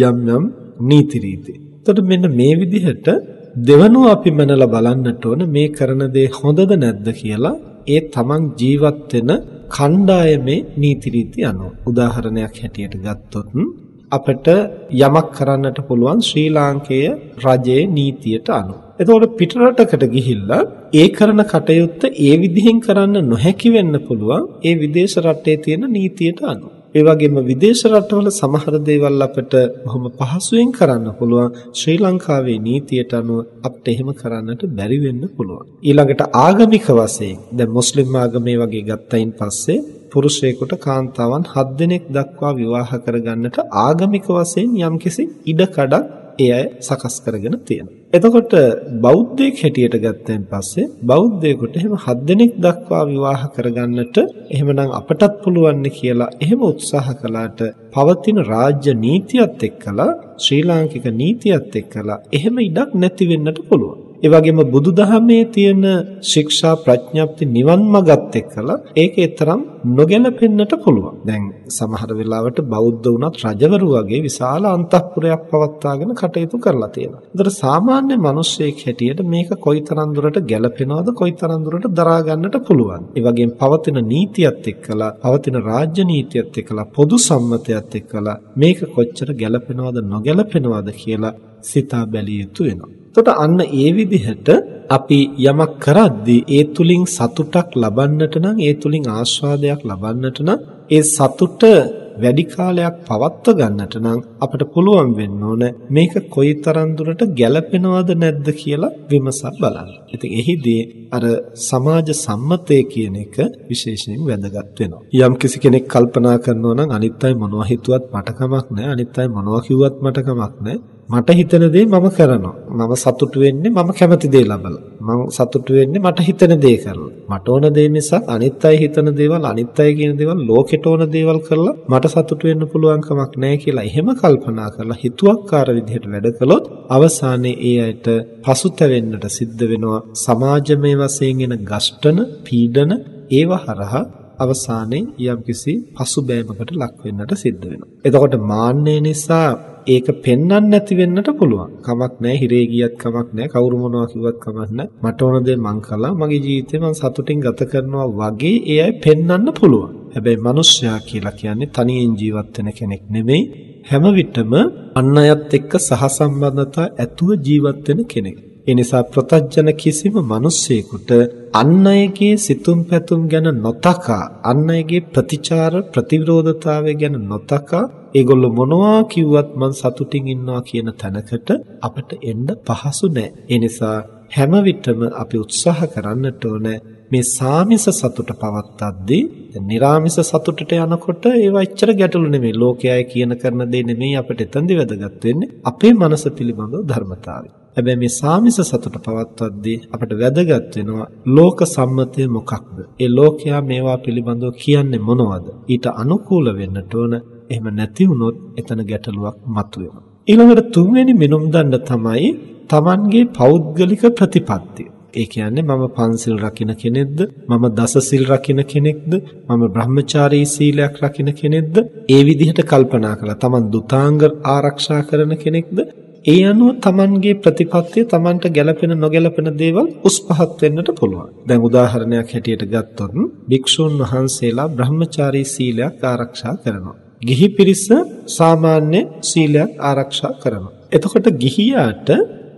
යම් යම් නීති රීති. එතකොට මෙන්න මේ විදිහට දෙවනුව අපි මනලා බලන්නට ඕන මේ කරන දේ හොඳද නැද්ද කියලා ඒ තමන් ජීවත් වෙන කණ්ඩායමේ නීති රීති අනුව උදාහරණයක් හැටියට ගත්තොත් අපිට යමක් කරන්නට පුළුවන් ශ්‍රී ලාංකේය රජයේ නීතියට අනුව. එතකොට පිටරටකට ගිහිල්ලා ඒ කරන කටයුත්ත ඒ විදිහෙන් කරන්න නොහැකි වෙන්න පුළුවන් ඒ විදේශ රටේ තියෙන නීතියට අනුව. ඒ වගේම විදේශ රටවල සමහර දේවල් අපිට බොහොම පහසුවෙන් කරන්න පුළුවන් ශ්‍රී ලංකාවේ නීතියට අනුව අපිට එහෙම කරන්නට බැරි වෙන්න පුළුවන්. ඊළඟට ආගමික වශයෙන් දැන් මුස්ලිම් ආගමේ වගේ ගත්තයින් පස්සේ පුරුෂයෙකුට කාන්තාවන් 7 දෙනෙක් දක්වා විවාහ කරගන්නට ආගමික වශයෙන් යම්කිසි ඉඩකඩක් ඒ අය සකස් කරගෙන තියෙනවා. එතකොට බෞද්ධයෙක් හැටියට ගත්තෙන් පස්සේ බෞද්ධයෙකුට එහෙම හත් දෙනෙක් දක්වා විවාහ කරගන්නට එහෙමනම් අපටත් පුළුවන් කියලා එහෙම උත්සාහ කළාට පවතින රාජ්‍ය නීතියත් එක්කලා ශ්‍රී ලාංකික නීතියත් එක්කලා එහෙම ඉඩක් නැති වෙන්නට පුළුවන්. ඒ වගේම බුදුදහමේ තියෙන ශික්ෂා ප්‍රඥප්ති නිවන් මගත් එක්කලා ඒකේ තරම් නොගැලපෙන්නට පුළුවන්. දැන් සමහර වෙලාවට බෞද්ධ වුණත් රජවරු වගේ විශාල අන්තఃපුරයක් පවත්වාගෙන කටයුතු කරලා තියෙනවා. ඒතර සාමාන්‍ය මිනිස්සෙක් හැටියට මේක කොයිතරම් දුරට ගැලපෙනවද කොයිතරම් දුරට දරා ගන්නට පුළුවන්. ඒ වගේම පවතින නීතියත් එක්කලා පවතින රාජ්‍ය නීතියත් එක්කලා පොදු සම්මතයත් එක්කලා මේක කොච්චර ගැලපෙනවද නොගැලපෙනවද කියලා සිතා බැලිය යුතු වෙනවා. එතකොට අන්න ඒ විදිහට අපි යමක් කරද්දී ඒ තුලින් සතුටක් ලබන්නට නම් ඒ තුලින් ආස්වාදයක් ලබන්නට නම් ඒ සතුට වැඩි කාලයක් පවත්ව ගන්නට නම් අපිට පුළුවන් වෙන්න ඕන මේක කොයිතරම් දුරට ගැළපෙනවද නැද්ද කියලා විමසා බලන්න. ඉතින් එහිදී අර සමාජ සම්මතය කියන එක විශේෂයෙන් වැදගත් වෙනවා. යම් කිසි කෙනෙක් කල්පනා කරනවා නම් අනිත් අය මොනවා හිතුවත් මට කමක් නැහැ. අනිත් අය මොනවා කිව්වත් මට කමක් නැහැ. මට හිතන දේ මම කරනවා. මම සතුටු වෙන්නේ මම කැමති දේ ලබලා. මම සතුටු වෙන්නේ මට හිතන දේ කරලා. මට ඕන දේ මිසක් අනිත් අය හිතන දේවල් අනිත් අය කියන දේවල් ලෝකෙට ඕන දේවල් කරලා මට සතුටු වෙන්න පුළුවන් කමක් නැහැ කියලා එහෙම කල්පනා කරලා හිතුවක්කාර විදිහට වැඩ කළොත් අවසානයේ ඒ අයට පසුතැවෙන්නට සිද්ධ වෙනවා. සමාජමය වශයෙන් එන ගෂ්ඨන, පීඩන ඒව හරහා අවසානයේ යම්කිසි පසුබෑමකට ලක් වෙන්නට සිද්ධ වෙනවා. එතකොට මාන්නය නිසා ඒක පෙන්වන්න නැති වෙන්නට පුළුවන්. කමක් නැහැ හිරේ ගියත් කමක් නැහැ කවුරු මොනවා කිව්වත් කමක් නැහැ. මට ඕන දේ මං කළා. මගේ ජීවිතේ මං සතුටින් ගත කරනවා වගේ ඒ අය පෙන්වන්න පුළුවන්. හැබැයි මිනිස්සයා කියලා කියන්නේ තනියෙන් ජීවත් වෙන කෙනෙක් නෙමෙයි. හැම විටම අන් අයත් එක්ක සහසම්බන්ධතා ඇතුව ජීවත් වෙන කෙනෙක්. ඒ නිසා ප්‍රතජන කිසිම මිනිස්සෙකුට අන් අයගේ සිතුම් පැතුම් ගැන නොතකා අන් අයගේ ප්‍රතිචාර ප්‍රතිවිරෝධතාවය ගැන නොතකා ඒගොල්ලෝ මොනවා කිව්වත් මං සතුටින් ඉන්නවා කියන තැනකට අපිට එන්න පහසු නෑ. ඒ නිසා හැම විටම අපි උත්සාහ කරන්නට ඕන මේ සාමිස සතුට පවත්තද්දී නිර්ාමිස සතුටට යනකොට ඒව එච්චර ගැටලු නෙමෙයි. ලෝකයයි කියන කරන දේ නෙමෙයි අපිට එතනදි වැදගත් වෙන්නේ. අපේ මනස පිළිබඳව ධර්මතාවය. හැබැයි මේ සාමිස සතුට පවත්වද්දී අපට වැදගත් වෙනවා ලෝක සම්මතය මොකක්ද? ඒ ලෝකයා මේවා පිළිබඳව කියන්නේ මොනවද? ඊට අනුකූල වෙන්නට ඕන. එහෙම නැති වුණොත් එතන ගැටලුවක් මතුවෙනවා. ඊළඟට තුන්වෙනි මිනුම් දණ්ඩ තමයි Tamanගේ පෞද්ගලික ප්‍රතිපත්තිය. ඒ කියන්නේ මම පන්සිල් රකින්න කෙනෙක්ද මම දසසිල් රකින්න කෙනෙක්ද මම බ්‍රහ්මචාරී සීලයක් රකින්න කෙනෙක්ද ඒ විදිහට කල්පනා කළා තමන් දුතාංග ආරක්ෂා කරන කෙනෙක්ද ඒ අනුව Tamanගේ ප්‍රතිපත්තිය Tamanට ගැළපෙන නොගැළපෙන දේවල් උස් පහත් වෙන්නට පුළුවන්. දැන් උදාහරණයක් හැටියට ගත්තොත් භික්ෂුන් වහන්සේලා බ්‍රහ්මචාරී සීලයක් ආරක්ෂා කරනවා. ගිහි පිරිස සාමාන්‍ය සීලයක් ආරක්ෂා කරනවා. එතකොට ගිහියාට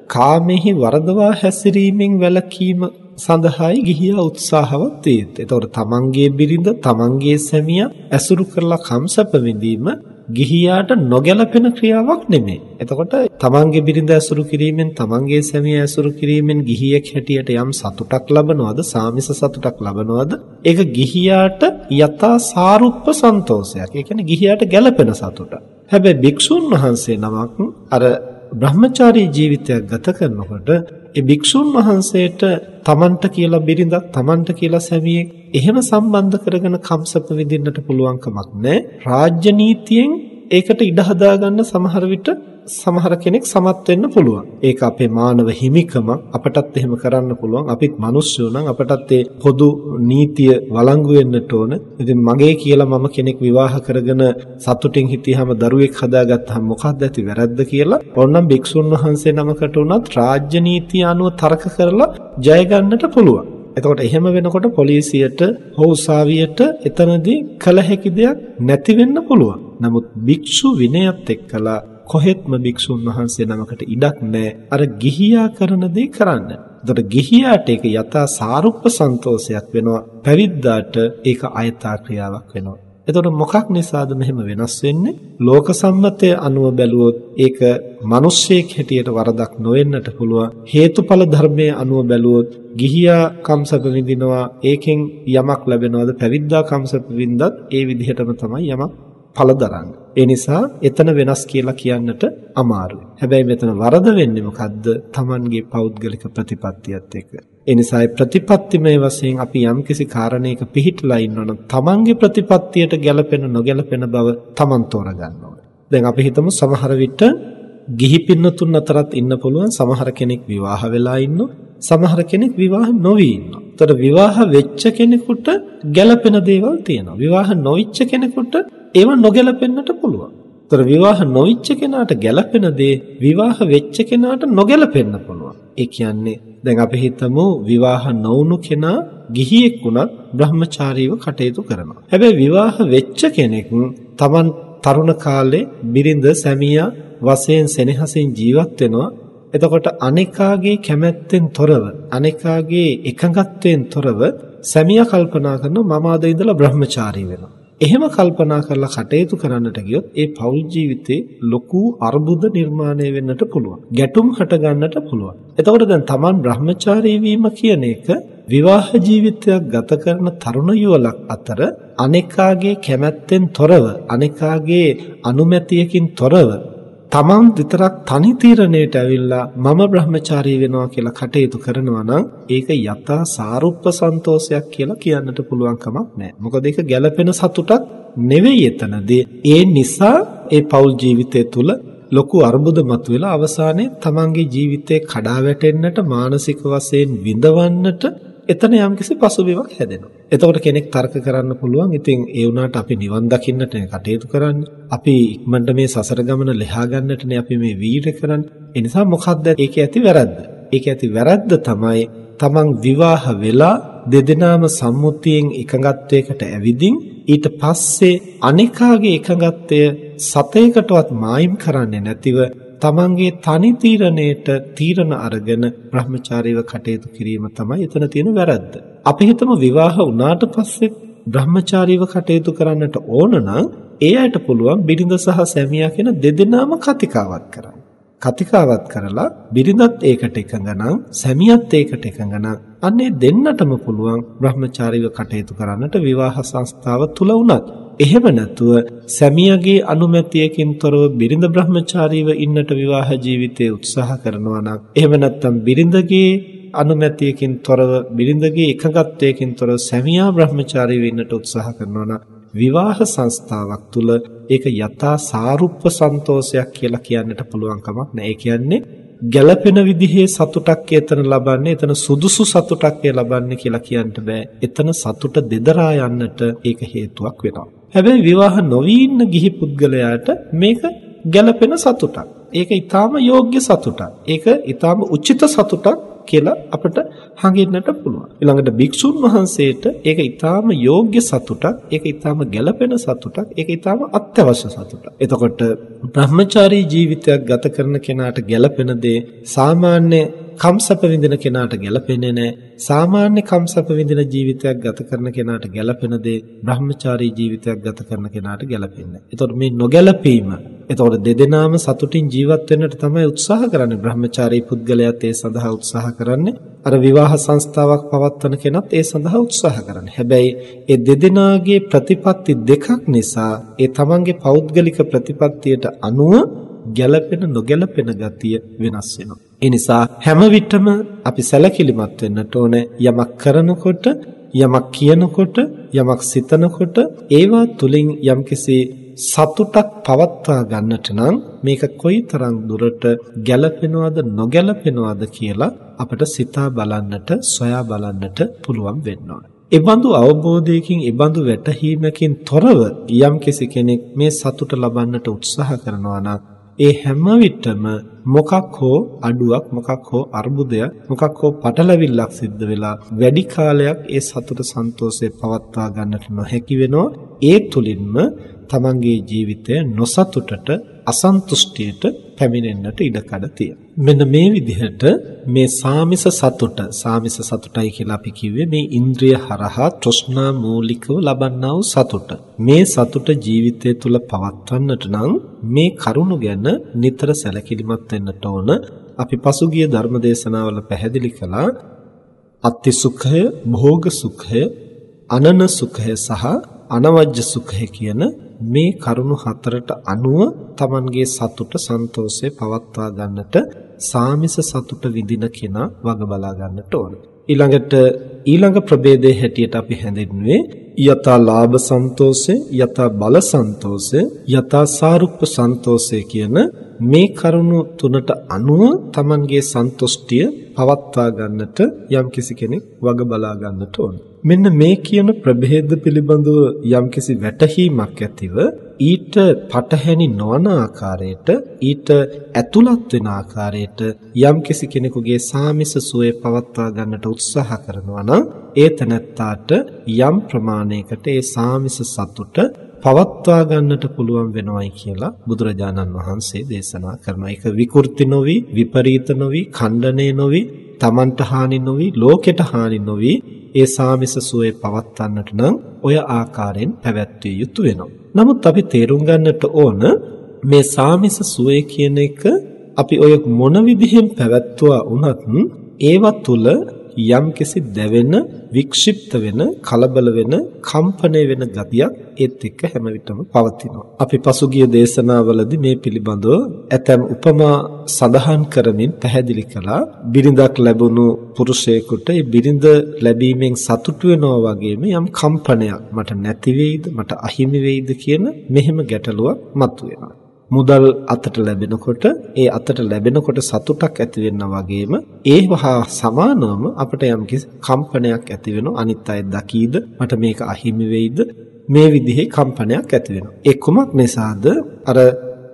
කාමෙහි වරදවා හැසිරීමෙන් වැළකීම සඳහායි ගිහියා උත්සාහවත් වේත්. එතකොට තමන්ගේ බිරිඳ තමන්ගේ සැමියා ඇසුරු කරලා කම්සප විඳීම ගිහියාට නොගැලපෙන ක්‍රියාවක් නෙමෙයි. එතකොට තමන්ගේ බිරිඳ ඇසුරු කිරීමෙන් තමන්ගේ සැමියා ඇසුරු කිරීමෙන් ගිහියෙක් හැටියට යම් සතුටක් ලබනවද? සාමිස සතුටක් ලබනවද? ඒක ගිහියාට යථා සාරුප්ප සන්තෝෂයක්. ඒ කියන්නේ ගිහියාට ගැලපෙන සතුටක්. හැබැයි භික්ෂුන් වහන්සේ නමක් අර බ්‍රහ්මචාරී ජීවිතයක් ගත කරනකොට ඒ භික්ෂුන් වහන්සේට තමන්ට කියලා බිරිඳක් තමන්ට කියලා සැමියෙක් එහෙම සම්බන්ධ කරගෙන කම්සප විඳින්නට පුළුවන් කමක් නැහැ. රාජ්‍ය නීතියෙන් ඒකට ඉඩ හදාගන්න සමහර විට සමහර කෙනෙක් සමත් වෙන්න පුළුවන්. ඒක අපේ මානව හිමිකම අපටත් එහෙම කරන්න පුළුවන්. අපිත් මිනිස්සුયો නම් අපටත් ඒ පොදු නීතිය වළංගු වෙන්නට ඕන. ඉතින් මගේ කියලා මම කෙනෙක් විවාහ කරගෙන සතුටින් හිටියාම දරුවෙක් හදාගත්තාම මොකක්ද ඇති වැරද්ද කියලා ඕනනම් භික්ෂුන් වහන්සේ නමකට උනත් රාජ්‍ය නීතිය අනුව තර්ක කරලා ජය ගන්නට පුළුවන්. එතකොට එහෙම වෙනකොට පොලිසියට හෝ උසාවියට එතනදී කළ හැකි දෙයක් නැති වෙන්න පුළුවන්. නමුත් භික්ෂු විනයත් එක්කලා කොහෙත්ම භික්ෂුන් වහන්සේ නමකට ඉඩක් නැහැ. අර ගිහියා කරන දේ කරන්න. එතකොට ගිහියාට ඒක යථා සාරුප්ප සන්තෝෂයක් වෙනවා. පැවිද්දාට ඒක අයථා ක්‍රියාවක් වෙනවා. එතකොට මොකක් නිසාද මෙහෙම වෙනස් වෙන්නේ? ලෝක සම්මතය අනුව බැලුවොත් ඒක මිනිස්සෙක් හැටියට වරදක් නොවෙන්නට පුළුවන්. හේතුඵල ධර්මයේ අනුව බැලුවොත් ගිහියා කම්සප විඳිනවා ඒකෙන් යමක් ලැබෙනවද? පැවිද්දා කම්සප විඳත් ඒ විදිහටම තමයි යමක් ඵල දරන්නේ. ඒ නිසා එතන වෙනස් කියලා කියන්නට අමාරුයි. හැබැයි මෙතන වරද වෙන්නේ මොකද්ද? Tamanගේ පෞද්ගලික ප්‍රතිපත්තියත් එක්ක. ඒ නිසා ප්‍රතිපත්තිමය වශයෙන් අපි යම්කිසි කාරණයක පිහිටලා ඉන්නවනම් Tamanගේ ප්‍රතිපත්තියට ගැළපෙන නොගැළපෙන බව Taman තෝරගන්න ඕනේ. දැන් අපි හිතමු සමහර විට ගිහි පින්නතුන් අතරත් ඉන්න පුළුවන් සමහර කෙනෙක් විවාහ වෙලා ඉන්නවා සමහර කෙනෙක් විවාහ නොවි ඉන්නවා. ඒතර විවාහ වෙච්ච කෙනෙකුට ගැළපෙන දේවල් තියෙනවා. විවාහ නොවිච්ච කෙනෙකුට ඒවා නොගැලපෙන්නට පුළුවන්. ඒතර විවාහ නොවිච්ච කෙනාට ගැළපෙන දේ විවාහ වෙච්ච කෙනාට නොගැලපෙන්න පුළුවන්. ඒ කියන්නේ දැන් අපි හිතමු විවාහ නොවුණු කෙනා ගිහියෙක් වුණත් බ්‍රහ්මචාරීව කටයුතු කරනවා. හැබැයි විවාහ වෙච්ච කෙනෙක් Taman තරුණ කාලේ බිරිඳ සැමියා වශයෙන් සෙනෙහසින් ජීවත් වෙනවා. එතකොට අනිකාගේ කැමැත්තෙන් තොරව අනිකාගේ එකඟත්වයෙන් තොරව සැමියා කල්පනා කරනවා මම අද ඉඳලා බ්‍රහ්මචාරී වෙනවා. එහෙම කල්පනා කරලා කටයුතු කරන්නට ගියොත් ඒ පෞල් ජීවිතේ ලොකු අර්බුද නිර්මාණය වෙන්නට පුළුවන්. ගැටුම් හට ගන්නට පුළුවන්. එතකොට දැන් Taman බ්‍රහ්මචාරී වීම කියන එක විවාහ ජීවිතයක් ගත කරන තරුණ යුවලක් අතර අනෙකාගේ කැමැත්තෙන් තොරව අනෙකාගේ අනුමැතියකින් තොරව තමන් විතරක් තනි තීරණයට ඇවිල්ලා මම බ්‍රහ්මචාරී වෙනවා කියලා කටයුතු කරනවා නම් ඒක යථා සාරුප්ප සන්තෝෂයක් කියලා කියන්නට පුළුවන් කමක් නැහැ. මොකද ඒක ගැළපෙන සතුටක් නෙවෙයි එතනදී. ඒ නිසා ඒ පෞල් ජීවිතය තුළ ලොකු අර්බුද මතුවෙලා අවසානයේ තමන්ගේ ජීවිතේ කඩා වැටෙන්නට මානසික වශයෙන් විඳවන්නට එතන යම්කිසි පසුබිමක් හැදෙනවා. එතකොට කෙනෙක් තර්ක කරන්න පුළුවන්. ඉතින් ඒ වුණාට අපි නිවන් දකින්නට කටයුතු කරන්නේ. අපි ඉක්මනට මේ සසර ගමන ලෙහා ගන්නටනේ අපි මේ වීර කරන්නේ. ඒ නිසා මොකද්ද ඒකේ ඇති වැරද්ද? ඒකේ ඇති වැරද්ද තමයි තමන් විවාහ වෙලා දෙදෙනාම සම්මුතියෙන් එකඟත්වයකට ඇවිදින් ඊට පස්සේ අනිකාගේ එකඟත්වය සතේකටවත් මායිම් කරන්නේ නැතිව තමන්ගේ තනි තීරණයට තීරණ අරගෙන Brahmachariව කටයුතු කිරීම තමයි එතන තියෙන වැරද්ද. අපි හිතමු විවාහ වුණාට පස්සේ Brahmachariව කටයුතු කරන්නට ඕන නම් ඒ අයට පුළුවන් බිරිඳ සහ සැමියා කියන දෙදෙනාම කතිකාවත් කරන්න. කතිකාවත් කරලා බිරිඳත් ඒකට එකඟ නම් සැමියාත් ඒකට එකඟ නම් අන්නේ දෙන්නටම පුළුවන් Brahmachariව කටයුතු කරන්නට විවාහ සංස්ථාව තුල උනත් එහෙම නැතුව සැමියාගේ අනුමැතියකින් තොරව බිරිඳ බ්‍රහ්මචාරීව ඉන්නට විවාහ ජීවිතයේ උත්සාහ කරනවා නම් එහෙම නැත්නම් බිරිඳගේ අනුමැතියකින් තොරව බිරිඳගේ එකඟත්වයකින් තොරව සැමියා බ්‍රහ්මචාරීව ඉන්නට උත්සාහ කරනවා නම් විවාහ සංස්ථාවක් තුල ඒක යථා සාරුප්ප සන්තෝෂයක් කියලා කියන්නට පුළුවන් කමක් නැහැ. ඒ කියන්නේ ගැළපෙන විදිහේ සතුටක් එතන ලබන්නේ එතන සුදුසු සතුටක් ලබන්නේ කියලා කියන්න බෑ. එතන සතුට දෙදරා යන්නට ඒක හේතුවක් වෙනවා. හැබැයි විවාහ නොවී ඉන්න ගිහි පුද්ගලයාට මේක ගැළපෙන සතුටක්. ඒක ඊටාම යෝග්‍ය සතුටක්. ඒක ඊටාම උචිත සතුටක් කියලා අපිට හඟින්නට පුළුවන්. ඊළඟට භික්ෂුන් වහන්සේට ඒක ඊටාම යෝග්‍ය සතුටක්, ඒක ඊටාම ගැළපෙන සතුටක්, ඒක ඊටාම අත්‍යවශ්‍ය සතුටක්. එතකොට බ්‍රහ්මචාරී ජීවිතයක් ගත කරන කෙනාට ගැළපෙන දේ සාමාන්‍ය කම්සප විඳින කෙනාට ගැළපෙන්නේ නැහැ. සාමාන්‍ය කම්සප විඳින ජීවිතයක් ගත කරන කෙනාට ගැළපෙන දේ බ්‍රහ්මචාරී ජීවිතයක් ගත කරන කෙනාට ගැළපෙන්නේ නැහැ. එතකොට මේ නොගැළපීම එතකොට දෙදෙනාම සතුටින් ජීවත් වෙන්නට තමයි උත්සාහ කරන්නේ. බ්‍රහ්මචාරී පුද්ගලයාත් ඒ සඳහා උත්සාහ කරන්නේ. අර විවාහ සංස්ථාවක් පවත්වන කෙනත් ඒ සඳහා උත්සාහ කරන්නේ. හැබැයි ඒ දෙදෙනාගේ ප්‍රතිපත්ති දෙකක් නිසා ඒ තමන්ගේ පෞද්ගලික ප්‍රතිපත්තියට අනුව ගැළපෙන නොගැළපෙන ගතිය වෙනස් වෙනවා. ඒ නිසා හැම විටම අපි සැලකිලිමත් වෙන්නට ඕනේ යමක් කරනකොට යමක් කියනකොට යමක් සිතනකොට ඒවා තුලින් යම්කිසි සතුටක් පවත්වා ගන්නට නම් මේක කොයිතරම් දුරට ගැළපෙනවද නොගැළපෙනවද කියලා අපිට සිතා බලන්නට සොයා බලන්නට පුළුවන් වෙන්න ඕනේ. ඒබඳු අවබෝධයකින් ඒබඳු වැටහීමකින් තොරව යම්කිසි කෙනෙක් මේ සතුට ලබන්නට උත්සාහ කරනවා නම් ඒ හැම විටම මොකක් හෝ අඩුවක් මොකක් හෝ අර්බුදයක් මොකක් හෝ පටලැවිල්ලක් සිද්ධ වෙලා වැඩි කාලයක් ඒ සතුට සන්තෝෂය පවත්වා ගන්නට නොහැකි වෙනවා ඒ තුලින්ම තමන්ගේ ජීවිතය නොසතුටට අසන්තුෂ්ටියට පැමිණෙන්නට ඉඩකඩ තියෙනවා. මෙන්න මේ විදිහට මේ සාමිස සතුට සාමිස සතුටයි කියලා අපි කිව්වේ මේ ඉන්ද්‍රිය හරහා තෘෂ්ණා මූලිකව ලබන්නා වූ සතුට. මේ සතුට ජීවිතය තුළ පවත්වන්නට නම් මේ කරුණු ගැන නිතර සැලකිලිමත් වෙන්නට ඕන. අපි පසුගිය ධර්මදේශනාවල පැහැදිලි කළා අත්ති සුඛය, භෝග සුඛය, අනන සුඛය සහ අනවජ්‍ය සුඛය කියන මේ කරුණු හතරට අනුව Tamanගේ සතුට සන්තෝෂය පවත්වා ගන්නට සාමිස සතුට විඳින කෙනා වග බලා ගන්නට ඕන. ඊළඟට ඊළඟ ප්‍රභේදයේ හැටියට අපි හැඳින්වුවේ යතා ලාභ සන්තෝෂය, යතා බල සන්තෝෂය, යතා සාරුප්ප සන්තෝෂය කියන මේ කරුණු තුනට අනුව Tamanගේ සන්තුෂ්ටිය පවත්වා ගන්නට යම්කිසි කෙනෙක් වග බලා ගන්නට ඕන. මෙන්න මේ කියන ප්‍රභේද පිළිබඳව යම්කිසි වැටහීමක් ඇතිව ඊට පටහැනි නොවන ආකාරයට ඊට ඇතුළත් වෙන ආකාරයට යම්කිසි කෙනෙකුගේ සාමිස සුවේ පවත්වා ගන්නට උත්සාහ කරනවා නම් ඒ තැනැත්තාට යම් ප්‍රමාණයකට ඒ සාමිස සතුට පවත්වා ගන්නට පුළුවන් වෙනවයි කියලා බුදුරජාණන් වහන්සේ දේශනා කරනවා. ඒක විකෘති නොවි, විපරීත නොවි, ඛණ්ඩණය නොවි, තමන්ට හානි නොවි, ලෝකෙට හානි නොවි ඒ සාමිස සුවේ පවත්වන්නට නම් ඔය ආකාරයෙන් පැවැත්විය යුතු වෙනවා. නමුත් අපි තේරුම් ගන්නට ඕන මේ සාමිස සුවේ කියන එක අපි ඔය මොන විදිහෙන් පැවැත්වුවා වුණත් ඒවා තුල යම්කිසි දැවෙන, වික්ෂිප්ත වෙන, කලබල වෙන, කම්පණය වෙන ගතියක් ඒත් එක්ක හැම විටම පවතිනවා. අපි පසුගිය දේශනාවලදී මේ පිළිබඳව ඇතැම් උපමා සඳහන් කරමින් පැහැදිලි කළා. බිරිඳක් ලැබුණු පුරුෂයෙකුට ඒ බිරිඳ ලැබීමෙන් සතුටු වෙනවා වගේම යම් කම්පනයක් මට නැති වෙයිද, මට අහිමි වෙයිද කියන මෙහෙම ගැටලුවක් මතුවෙනවා. මුදල් අතට ලැබෙනකොට ඒ අතට ලැබෙනකොට සතුටක් ඇති වෙනා වගේම ඒවහා සමානවම අපිට යම්කිසි කම්පනයක් ඇති වෙනවා. අනිත් අය දකීද මට මේක අහිමි වෙයිද? මේ විදිහේ කම්පනයක් ඇති වෙනවා. ඒ කුමක් නිසාද? අර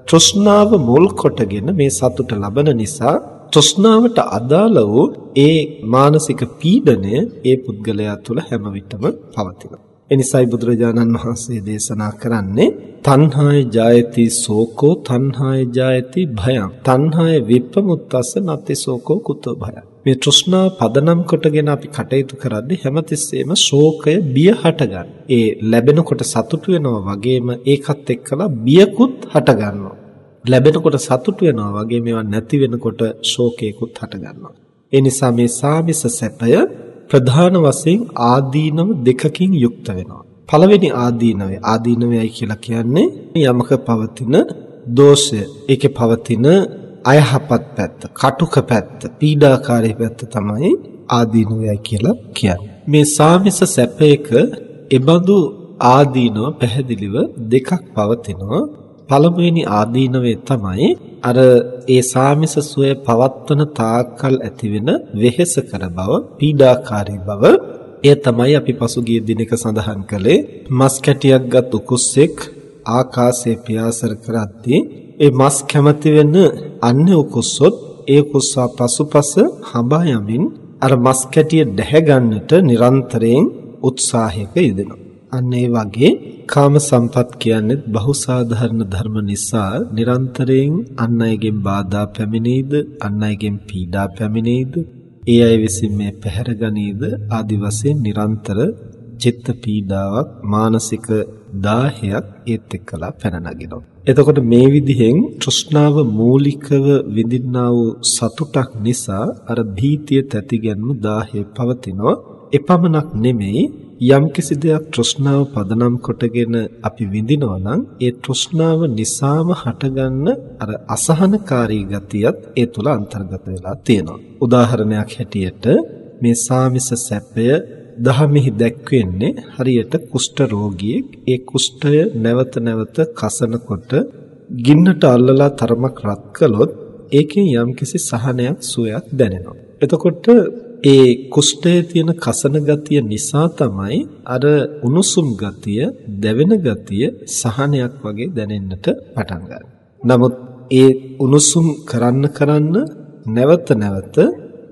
තෘෂ්ණාව මුල් කොටගෙන මේ සතුට ලබන නිසා තෘෂ්ණාවට අදාළ වූ ඒ මානසික පීඩනය ඒ පුද්ගලයා තුළ හැම විටම පවතිනවා. එනිසායි බුදුරජාණන් වහන්සේ දේශනා කරන්නේ තණ්හාය ජායති සෝකෝ තණ්හාය ජායති භයං තණ්හාය විප්පමුත්තස්ස නති සෝකෝ කුතෝ භයං මේ තෘෂ්ණාව පදනම් කොටගෙන අපි කටයුතු කරද්දී හැමතිස්සෙම ශෝකය බිය හටගන්න. ඒ ලැබෙනකොට සතුටු වෙනවා වගේම ඒකත් එක්කලා බියකුත් හටගන්නවා. ලැබෙනකොට සතුටු වෙනවා වගේ මේවා නැති වෙනකොට ශෝකයකුත් හටගන්නවා. ඒ නිසා මේ සාමිස සැපය ප්‍රධාන වශයෙන් ආදීනව දෙකකින් යුක්ත වෙනවා. පළවෙනි ආදීනවය ආදීනවයයි කියලා කියන්නේ යමක පවතින දෝෂය. ඒකේ පවතින අයහපත් පැත්ත, කටුක පැත්ත, පීඩාකාරී පැත්ත තමයි ආදීනවයයි කියලා කියන්නේ. මේ සාමිස සැපයක එබඳු ආදීනව පැහැදිලිව දෙකක් පවතිනවා. පළමුවෙනි ආදීනවේ තමයි අර ඒ සාමිස සුවය පවත්වන තාක්කල් ඇතිවෙන වෙහෙස කර බව, පීඩාකාරී බව එය තමයි අපි පසුගිය දිනක සඳහන් කළේ මස් කැටියක් ගත් උකුස්සෙක් ආකාශයේ පියාසර කරද්දී ඒ මස් කැමති වෙන අන්‍ය උකුස්සොත් ඒ උකුස්සා පසුපස හඹා යමින් අර මස් කැටිය දැහැ ගන්නට නිරන්තරයෙන් උත්සාහයක යෙදෙනවා. අන්න ඒ වගේ කාම සම්පත් කියන්නේ බහුසාධාරණ ධර්ම නිසා නිරන්තරයෙන් අන් අයගෙන් බාධා පැමිණෙයිද අන් අයගෙන් පීඩා පැමිණෙයිද ඒ අය විසින් මේ පැහැරගනීද ආදි වශයෙන් නිරන්තර චිත්ත පීඩාවක් මානසික දාහයක් ඒත් එක්කලා පැන නගිනවා. එතකොට මේ විදිහෙන් තෘෂ්ණාව මූලිකව විඳින්නා වූ සතුටක් නිසා අර භීතිය තැතිගැන්ම දාහය පවතිනවා. එපමණක් නෙමෙයි යම්කිසි දෙයක් තෘෂ්ණාව පදනම් කොටගෙන අපි විඳිනවා නම් ඒ තෘෂ්ණාව නිසාම හටගන්න අර අසහනකාරී ගතියත් ඒ තුල අන්තර්ගත වෙලා තියෙනවා. උදාහරණයක් හැටියට මේ සාමිස සැපය දහමෙහි දැක්වෙන්නේ හරියට කුෂ්ඨ රෝගියෙක් ඒ කුෂ්ඨය නැවත නැවත කසනකොට ගින්නට අල්ලලා තරමක් රත් කළොත් ඒකෙන් යම්කිසි සහනයක් සුවයක් දැනෙනවා. එතකොට ඒ කුෂ්ඨයේ තියෙන කසන ගතිය නිසා තමයි අර උණුසුම් ගතිය, දැවෙන ගතිය සහනයක් වගේ දැනෙන්නට පටන් නමුත් ඒ උණුසුම් කරන්න කරන්න නැවත නැවත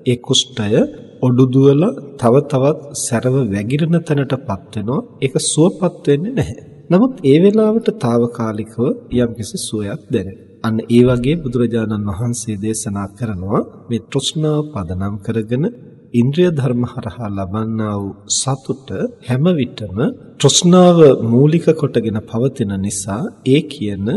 ඒ කුෂ්ඨය ඔඩු දුවලා තව තවත් සැරව වැగిරෙන තැනටපත් වෙනවා. ඒක සුවපත් වෙන්නේ නැහැ. නමුත් ඒ වෙලාවට తాවකාලිකව යම්කිසි සුවයක් දැනෙනවා. අන්න ඒ වගේ බුදුරජාණන් වහන්සේ දේශනා කරනවා මේ තෘෂ්ණාව පදනම් කරගෙන ඉන්ද්‍රිය ධර්ම හරහා ලබන්නා වූ සතුට හැම විටම තෘෂ්ණාව මූලික කොටගෙන පවතින නිසා ඒ කියන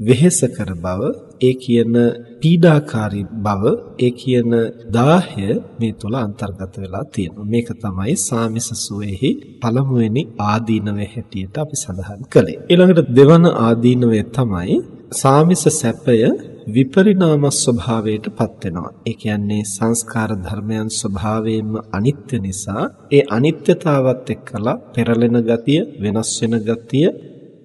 වෙහෙසකර බව ඒ කියන පීඩාකාරී බව ඒ කියන දාහය මේ තුල අන්තර්ගත වෙලා තියෙනවා. මේක තමයි සාමිස සුවේහි පළමුවෙනි ආදීනවේ හැටියට අපි සඳහන් කළේ. ඊළඟට දෙවන ආදීනවේ තමයි සාමිස සැපය විපරිණාම ස්වභාවයට පත් වෙනවා. ඒ කියන්නේ සංස්කාර ධර්මයන් ස්වභාවයෙන්ම අනිත්‍ය නිසා ඒ අනිත්‍යතාවත් එක්කලා පෙරලෙන ගතිය, වෙනස් වෙන ගතිය,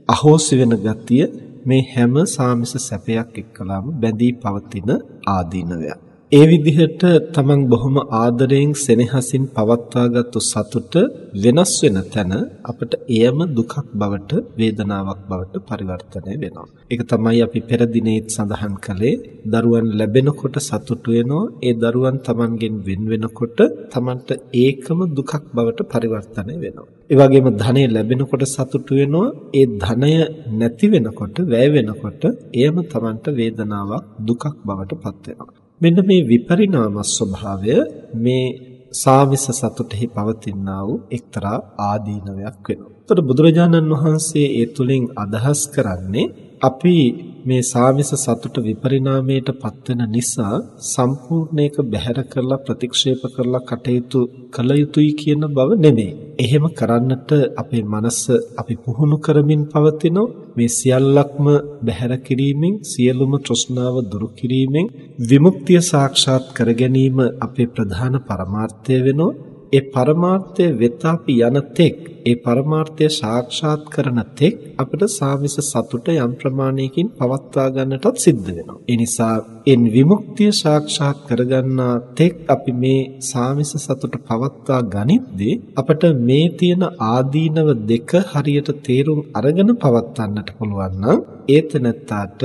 අහෝසි වෙන ගතිය මේ හැම සාමිස සැපයක් එක්කලාම බැඳී පවතින ආදීනවයක්. ඒ විදිහට තමන් බොහොම ආදරයෙන් සෙනෙහසින් පවත්වාගත්තු සතුට වෙනස් වෙන තැන අපිට එයම දුකක් බවට වේදනාවක් බවට පරිවර්තනය වෙනවා. ඒක තමයි අපි පෙර දිනේත් සඳහන් කළේ දරුවන් ලැබෙනකොට සතුටු වෙනවා. ඒ දරුවන් තමන්ගෙන් වෙන් වෙනකොට තමන්ට ඒකම දුකක් බවට පරිවර්තනය වෙනවා. ඒ වගේම ධනය ලැබෙනකොට සතුටු වෙනවා. ඒ ධනය නැති වෙනකොට වැය වෙනකොට එයම තමන්ට වේදනාවක් දුකක් බවට පත් වෙනවා. මෙන්න මේ විපරිණාම ස්වභාවය මේ සාමිස සතුටෙහි පවතිනා වූ එක්තරා ආදීනවයක් වෙනවා. එතකොට බුදුරජාණන් වහන්සේ ඒ තුලින් අදහස් කරන්නේ අපි මේ සාමිස සතුට විපරිණාමයට පත්වෙන නිසා සම්පූර්ණ එක බැහැර කරලා ප්‍රතික්ෂේප කරලා කටයුතු කළ යුතුයි කියන බව නෙමෙයි. එහෙම කරන්නට අපේ මනස අපි පුහුණු කරමින් පවතින මේ සියල්ලක්ම බැහැර කිරීමෙන් සියලුම තෘෂ්ණාව දුරු කිරීමෙන් විමුක්තිය සාක්ෂාත් කර ගැනීම අපේ ප්‍රධාන පරමාර්ථය වෙනවා. ඒ පරමාර්ථය වෙත අපි යන තෙක් ඒ පරමාර්ථය සාක්ෂාත් කරන තෙක් අපිට සාමිස සතුට යම් ප්‍රමාණයකින් පවත්වා ගන්නටත් සිද්ධ වෙනවා. ඒ නිසා එන් විමුක්තිය සාක්ෂාත් කරගන්නා තෙක් අපි මේ සාමිස සතුට පවත්වා ගනිද්දී අපිට මේ තියෙන ආදීනව දෙක හරියට තේරුම් අරගෙන පවත්වන්නට පුළුවන් නම් ඒතනත්තාට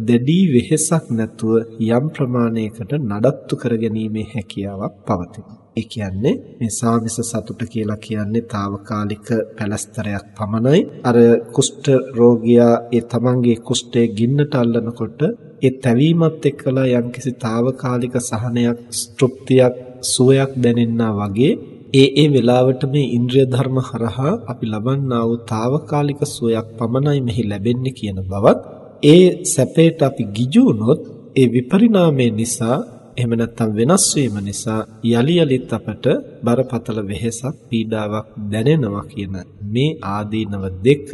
දැඩි වෙහෙසක් නැතුව යම් ප්‍රමාණයකට නඩත්තු කරගැනීමේ හැකියාවක් පවතිනවා. ඒ කියන්නේ මේ සාවිස සතුට කියලා කියන්නේ తాවකාලික පැලස්තරයක් පමණයි. අර කුෂ්ඨ රෝගියා ඒ තමන්ගේ කුෂ්ඨයේ ගින්නට අල්ලනකොට ඒ තැවීමත් එක්කලා යම්කිසි తాවකාලික සහනයක්, තෘප්තියක්, සුවයක් දැනෙන්නා වගේ ඒ ඒ වෙලාවට මේ ඉන්ද්‍රිය ධර්ම හරහා අපි ලබන්නා වූ తాවකාලික සුවයක් පමණයි මෙහි ලැබෙන්නේ කියන බවත් ඒ සැපයට අපි ගිජු ඒ විපරිණාමය නිසා එහෙම නැත්නම් වෙනස් වීම නිසා යලි යලිත් අපට බරපතල වෙහෙසක් පීඩාවක් දැනෙනවා කියන මේ ආදීනව දෙක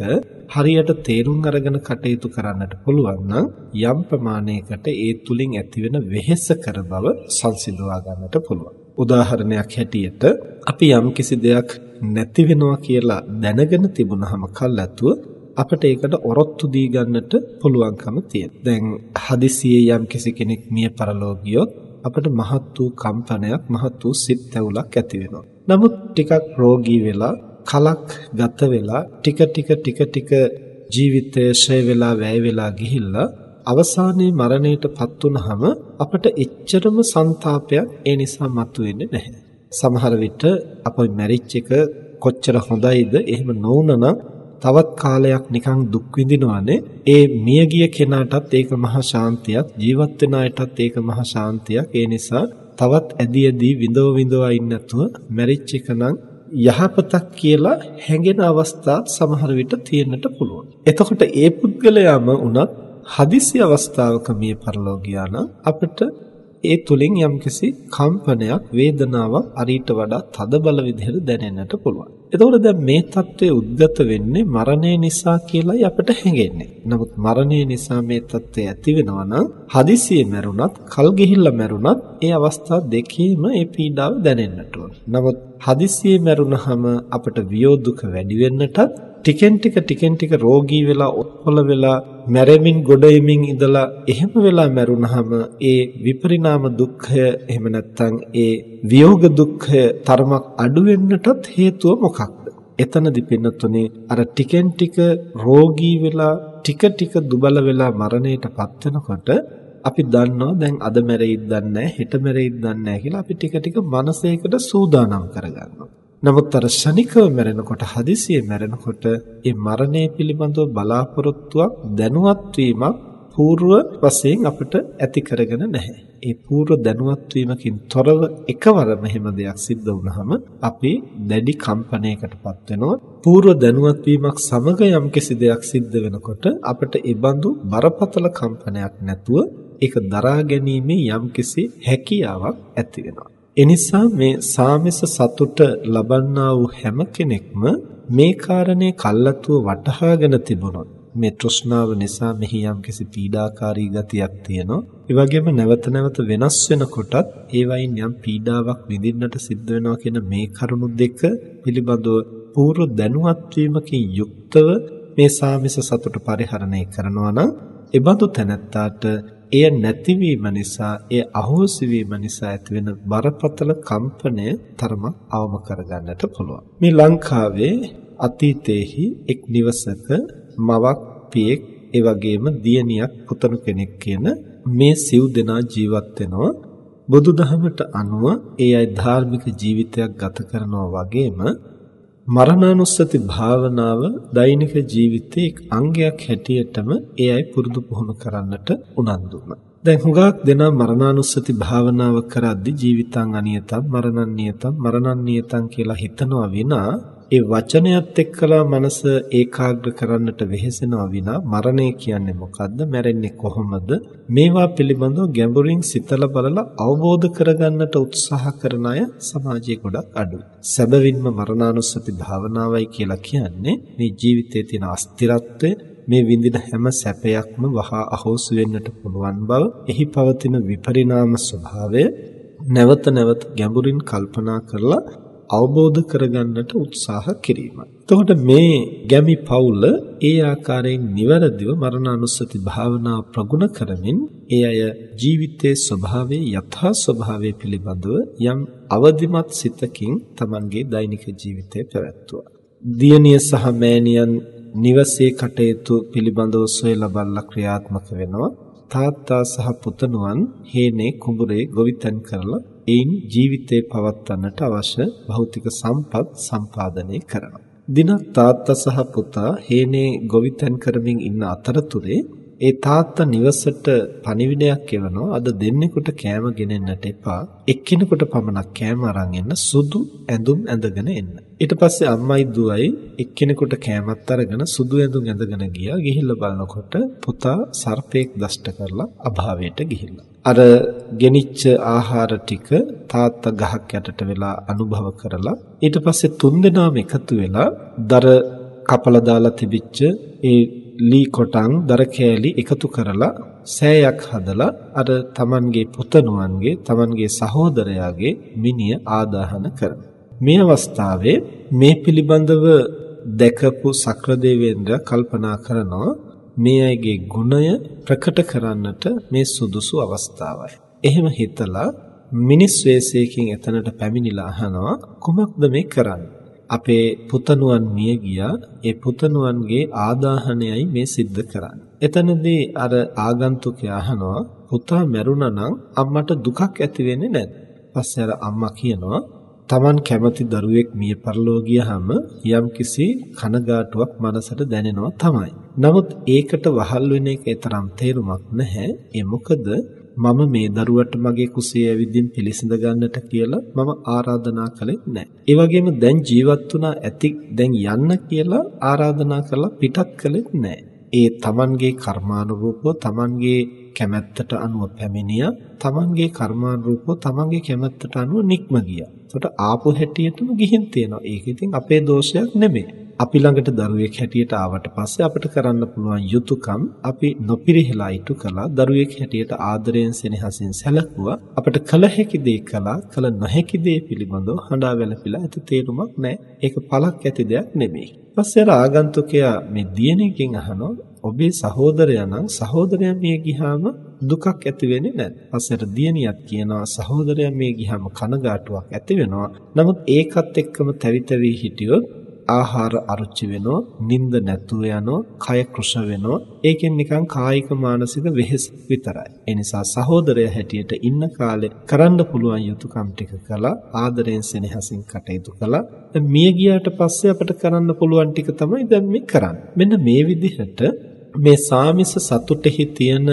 හරියට තේරුම් අරගෙන කටයුතු කරන්නට පුළුවන් නම් යම් ප්‍රමාණයකට ඒ තුලින් ඇතිවෙන වෙහෙස කර බව සංසිඳවා ගන්නට පුළුවන්. උදාහරණයක් හැටියට අපි යම් කිසි දෙයක් නැති වෙනවා කියලා දැනගෙන තිබුණාම කල්ැතුව අපිට ඒකට ඔරොත්තු දී ගන්නට පුළුවන්කම තියෙනවා. දැන් හදිසියේ යම් කිසි කෙනෙක් මිය පරලෝකියොත් අපිට මහත් වූ කම්පනයක් මහත් වූ සිත් තැවුලක් ඇති වෙනවා. නමුත් ටිකක් රෝගී වෙලා කලක් ගත වෙලා ටික ටික ටික ටික ජීවිතය ෂය වෙලා වැය වෙලා ගිහිල්ලා අවසානයේ මරණයටපත් වුනහම අපට එච්චරම ਸੰతాපයක් ඒ නිසා මතුවෙන්නේ නැහැ. සමහර විට අපොයි මැරිච් එක කොච්චර හොඳයිද එහෙම නොවුනනම් තවත් කාලයක් නිකන් දුක් විඳිනවානේ ඒ මියගිය කෙනාටත් ඒක මහ ශාන්තියක් ජීවත් වෙන අයටත් ඒක මහ ශාන්තියක් ඒ නිසා තවත් ඇදී ඇදී විඳව විඳවා ඉන්න නැතුව මැරිච් එක නම් යහපතක් කියලා හැඟෙන අවස්ථාත් සමහර විට තියෙන්නට පුළුවන්. එතකොට ඒ පුද්ගලයාම උනත් හදිසි අවස්ථාවක මිය පරලෝකියා නම් අපිට ඒ තුලින් යම්කිසි කම්පනයක් වේදනාවක් අරීට වඩා තද බල විදිහට දැනෙන්නට පුළුවන්. එතකොට දැන් මේ தત્ත්වය උද්ගත වෙන්නේ මරණය නිසා කියලායි අපිට හැඟෙන්නේ. නමුත් මරණය නිසා මේ தત્ත්වය ඇති වෙනවා නම් හදිසියෙ මැරුණත්, කල් ගිහිල්ලා මැරුණත්, ඒ අවස්ථා දෙකේම ඒ පීඩාව දැනෙන්නට ඕන. නමුත් හදිසියෙ මැරුණහම අපට වියෝදුක වැඩි වෙන්නටත් ටිකෙන් ටික ටිකෙන් ටික රෝගී වෙලා ඔත්පල වෙලා මැරෙමින් ගොඩ එමින් ඉඳලා එහෙම වෙලා මැරුණහම ඒ විපරිණාම දුක්ඛය එහෙම නැත්නම් ඒ වියෝග දුක්ඛය තරමක් අඩු වෙන්නටත් හේතුව මොකක්ද? එතනදි පින්නතුනේ අර ටිකෙන් ටික රෝගී වෙලා ටික ටික දුබල වෙලා මරණයටපත් වෙනකොට අපි දන්නවා දැන් අද මැරෙයිද දන්නේ නැහැ හෙට මැරෙයිද දන්නේ නැහැ කියලා අපි ටික ටික මනසේකට සූදානම් කරගන්නවා. නමුත් අර ශනිකව මැරෙනකොට හදිසියෙ මැරෙනකොට ඒ මරණය පිළිබඳව බලාපොරොත්තුවක් දැනුවත් වීමක් పూర్ව වශයෙන් අපිට ඇති කරගෙන නැහැ. ඒ పూర్ව දැනුවත් වීමකින් තොරව එකවරම හැම දෙයක් සිද්ධ වුනහම අපි දැඩි කම්පනයකටපත් වෙනවා. పూర్ව දැනුවත් වීමක් සමග යම්කිසි දෙයක් සිද්ධ වෙනකොට අපිට ඒ බඳු බරපතල කම්පනයක් නැතුව ඒක දරා ගැනීමේ යම්කිසි හැකියාවක් ඇති වෙනවා. එනිසා මේ සාමිස සතුට ලබන්නා වූ හැම කෙනෙක්ම මේ කාරණේ කල්ලාතුව වටහාගෙන තිබුණොත් මේ තෘෂ්ණාව නිසා මෙහි යම්කිසි පීඩාකාරී ගතියක් තියෙනවා. ඒ වගේම නැවත නැවත වෙනස් වෙනකොටත් ඒ වයින් යම් පීඩාවක් විඳින්නට සිද්ධ වෙනවා කියන මේ කරුණු දෙක පිළිබඳව පූර්ව දැනුවත් වීමකින් යුක්තව මේ සාමිස සතුට පරිහරණය කරනවා නම් එබඳු තැනැත්තාට එය නැතිවීම නිසා එය අහෝසි වීම නිසා ඇතිවෙන බරපතල කම්පනය තරම අවම කරගන්නට පුළුවන්. මේ ලංකාවේ අතීතයේහි එක් නිවසක මවක් පියෙක් ඒ වගේම දියණියක් පුතණු කෙනෙක් කියන මේ සිව් දෙනා ජීවත් වෙනවා බුදුදහමට අනුව ඒ අය ධාර්මික ජීවිතයක් ගත කරනවා වගේම මරණානුස්සති භාවනාව දෛනික ජීවිතයේ එක් අංගයක් හැටියටම ඒ අය පුරුදු පුහුණු කරන්නට උනන්දු වුණා. දැන් හුඟක් දෙනා මරණානුස්සති භාවනාව කරද්දී ජීවිතං අනියතං මරණං නියතං මරණං නියතං කියලා හිතනවා විනා ඒ වචනයත් එක්කලා මනස ඒකාග්‍ර කරන්නට වෙහෙසෙනවා විනා මරණය කියන්නේ මොකද්ද? මැරෙන්නේ කොහොමද? මේවා පිළිබඳව ගැඹුරින් සිතලා බලලා අවබෝධ කරගන්නට උත්සාහ කරන අය සමාජයේ ගොඩක් අඩුයි. සැබවින්ම මරණානුස්සති භාවනාවයි කියලා කියන්නේ මේ ජීවිතයේ තියෙන අස්තිරත්වය මේ විඳින හැම සැපයක්ම වහා අහෝසු වෙන්නට පුළුවන් බව, එහි පවතින විපරිණාම ස්වභාවය නැවත නැවත ගැඹුරින් කල්පනා කරලා අවබෝධ කරගන්නට උත්සාහ කිරීමයි. එතකොට මේ ගැමි පවුල ඒ ආකාරයෙන් නිවැරදිව මරණානුස්සති භාවනාව ප්‍රගුණ කරමින් ඒ අය ජීවිතයේ ස්වභාවයේ යථා ස්වභාවය පිළිබඳව යම් අවදිමත් සිතකින් Tamanගේ දෛනික ජීවිතය පැවැත්වුවා. දියණිය සහ මෑණියන් නිවසේ කටයුතු පිළිබඳව සොයලා බලලා ක්‍රියාත්මක වෙනවා. තාත්තා සහ පුතණුවන් හේනේ කුඹුරේ ගොවිතැන් කරලා එයින් ජීවිතේ පවත්වන්නට අවශ්‍ය භෞතික සම්පත් සම්පාදනය කරනවා. දිනක් තාත්තා සහ පුතා හේනේ ගොවිතැන් කරමින් ඉන්න අතරතුරේ ඒ තාත්තා නිවසට පණිවිඩයක් එවනවා අද දෙන්නෙකුට කෑම ගෙනෙන්නට එපා. එක්කෙනෙකුට පමණක් කෑම අරන් එන්න සුදු ඇඳුම් ඇඳගෙන එන්න. ඊට පස්සේ අම්මයි දුවයි එක්කෙනෙකුට කෑමත් අරගෙන සුදු ඇඳුම් ඇඳගෙන ගියා. ගිහිල්ලා බලනකොට පුතා සර්පෙක් දෂ්ට කරලා අභාවයට ගිහිල්ලා. අර ගෙනිච්ච ආහාර ටික තාත්තා ගහක් යටට වෙලා අනුභව කරලා ඊට පස්සේ තුන්දෙනාම එකතු වෙලා දර කපලා දාලා තිබිච්ච ඒ ලී කොටන් දර කෑලි එකතු කරලා සෑයක් හදලා අර Tamanගේ පුතණුවන්ගේ Tamanගේ සහෝදරයාගේ මිනිය ආදාහන කරන. මේ අවස්ථාවේ මේ පිළිබඳව දැකපු සක්‍රදේවේන්ද්‍ර කල්පනා කරනවා මේ අයගේ ගුණය ප්‍රකට කරන්නට මේ සුදුසු අවස්ථාවයි. එහෙම හිතලා මිනිස් වෙස්යකින් එතනට පැමිණිලා අහනවා කුමක්ද මේ කරන්නේ? අපේ පුතණුවන් මිය ගියා. ඒ පුතණුවන්ගේ ආදාහනයයි මේ සිද්ධ කරන්නේ. එතනදී අර ආගන්තුකයා අහනවා පුතා මැරුණා නම් අම්මට දුකක් ඇති වෙන්නේ නැද්ද? පස්සේ අර අම්මා කියනවා Taman කැමති දරුවෙක් මිය පරලෝ ගියහම යම්කිසි කනගාටුවක් මනසට දැනෙනවා තමයි. නමුත් ඒකට වහල් වෙන එක තරම් තේරුමක් නැහැ. ඒ මොකද මම මේ දරුවට මගේ කුසේ ඇවිදින් පිළිසිඳ ගන්නට කියලා මම ආරාධනා කළේ නැහැ. ඒ වගේම දැන් ජීවත් වුණා ඇති දැන් යන්න කියලා ආරාධනා කළා පිටත් කළේ නැහැ. ඒ Tamanගේ කර්මානුරූපව Tamanගේ කැමැත්තට අනුව පැමිණියා තමන්ගේ කර්මානුරූපව තමන්ගේ කැමැත්තට අනුව නික්ම ගියා. ඒකට ආපු හැටියටම ගිහින් තියෙනවා. ඒක ඉතින් අපේ දෝෂයක් නෙමෙයි. අපි ළඟට දරුවෙක් හැටියට ආවට පස්සේ අපිට කරන්න පුළුවන් යුතුයකම් අපි නොපිරිහෙලා ඉටු කළා. දරුවෙක් හැටියට ආදරයෙන් සෙනෙහසින් සැලකුවා. අපිට කළ හැකි දේ කළා. කළ නොහැකි දේ පිළිබඳව හඬා වැළපිලා ඇති තේරුමක් නැහැ. ඒක පළක් ඇති දෙයක් නෙමෙයි. ඊපස්සේ අර ආගන්තුකයා මේ දියණියකින් අහනවා ඔබේ සහෝදරයා නම් සහෝදරයා මිය ගියාම දුකක් ඇති වෙන්නේ නැද්ද? පස්සට දියණියක් කියනවා සහෝදරයා මිය ගියාම කනගාටුවක් ඇති වෙනවා. නමුත් ඒකත් එක්කම තැවි තැවි හිටියොත් ආහාර අරුචි වෙනවා, නිින්ද නැතුව යනවා, කය කෘෂ වෙනවා. ඒකෙන් නිකන් කායික මානසික වෙහෙස විතරයි. ඒ නිසා සහෝදරය හැටියට ඉන්න කාලේ කරන්න පුළුවන් යුතුයකම් ටික කළා, ආදරයෙන් සෙනෙහසින් කටයුතු කළා. මිය ගියාට පස්සේ අපිට කරන්න පුළුවන් ටික තමයි දැන් මේ කරන්නේ. මෙන්න මේ විදිහට මේ සාමිස සතුටෙහි තියෙන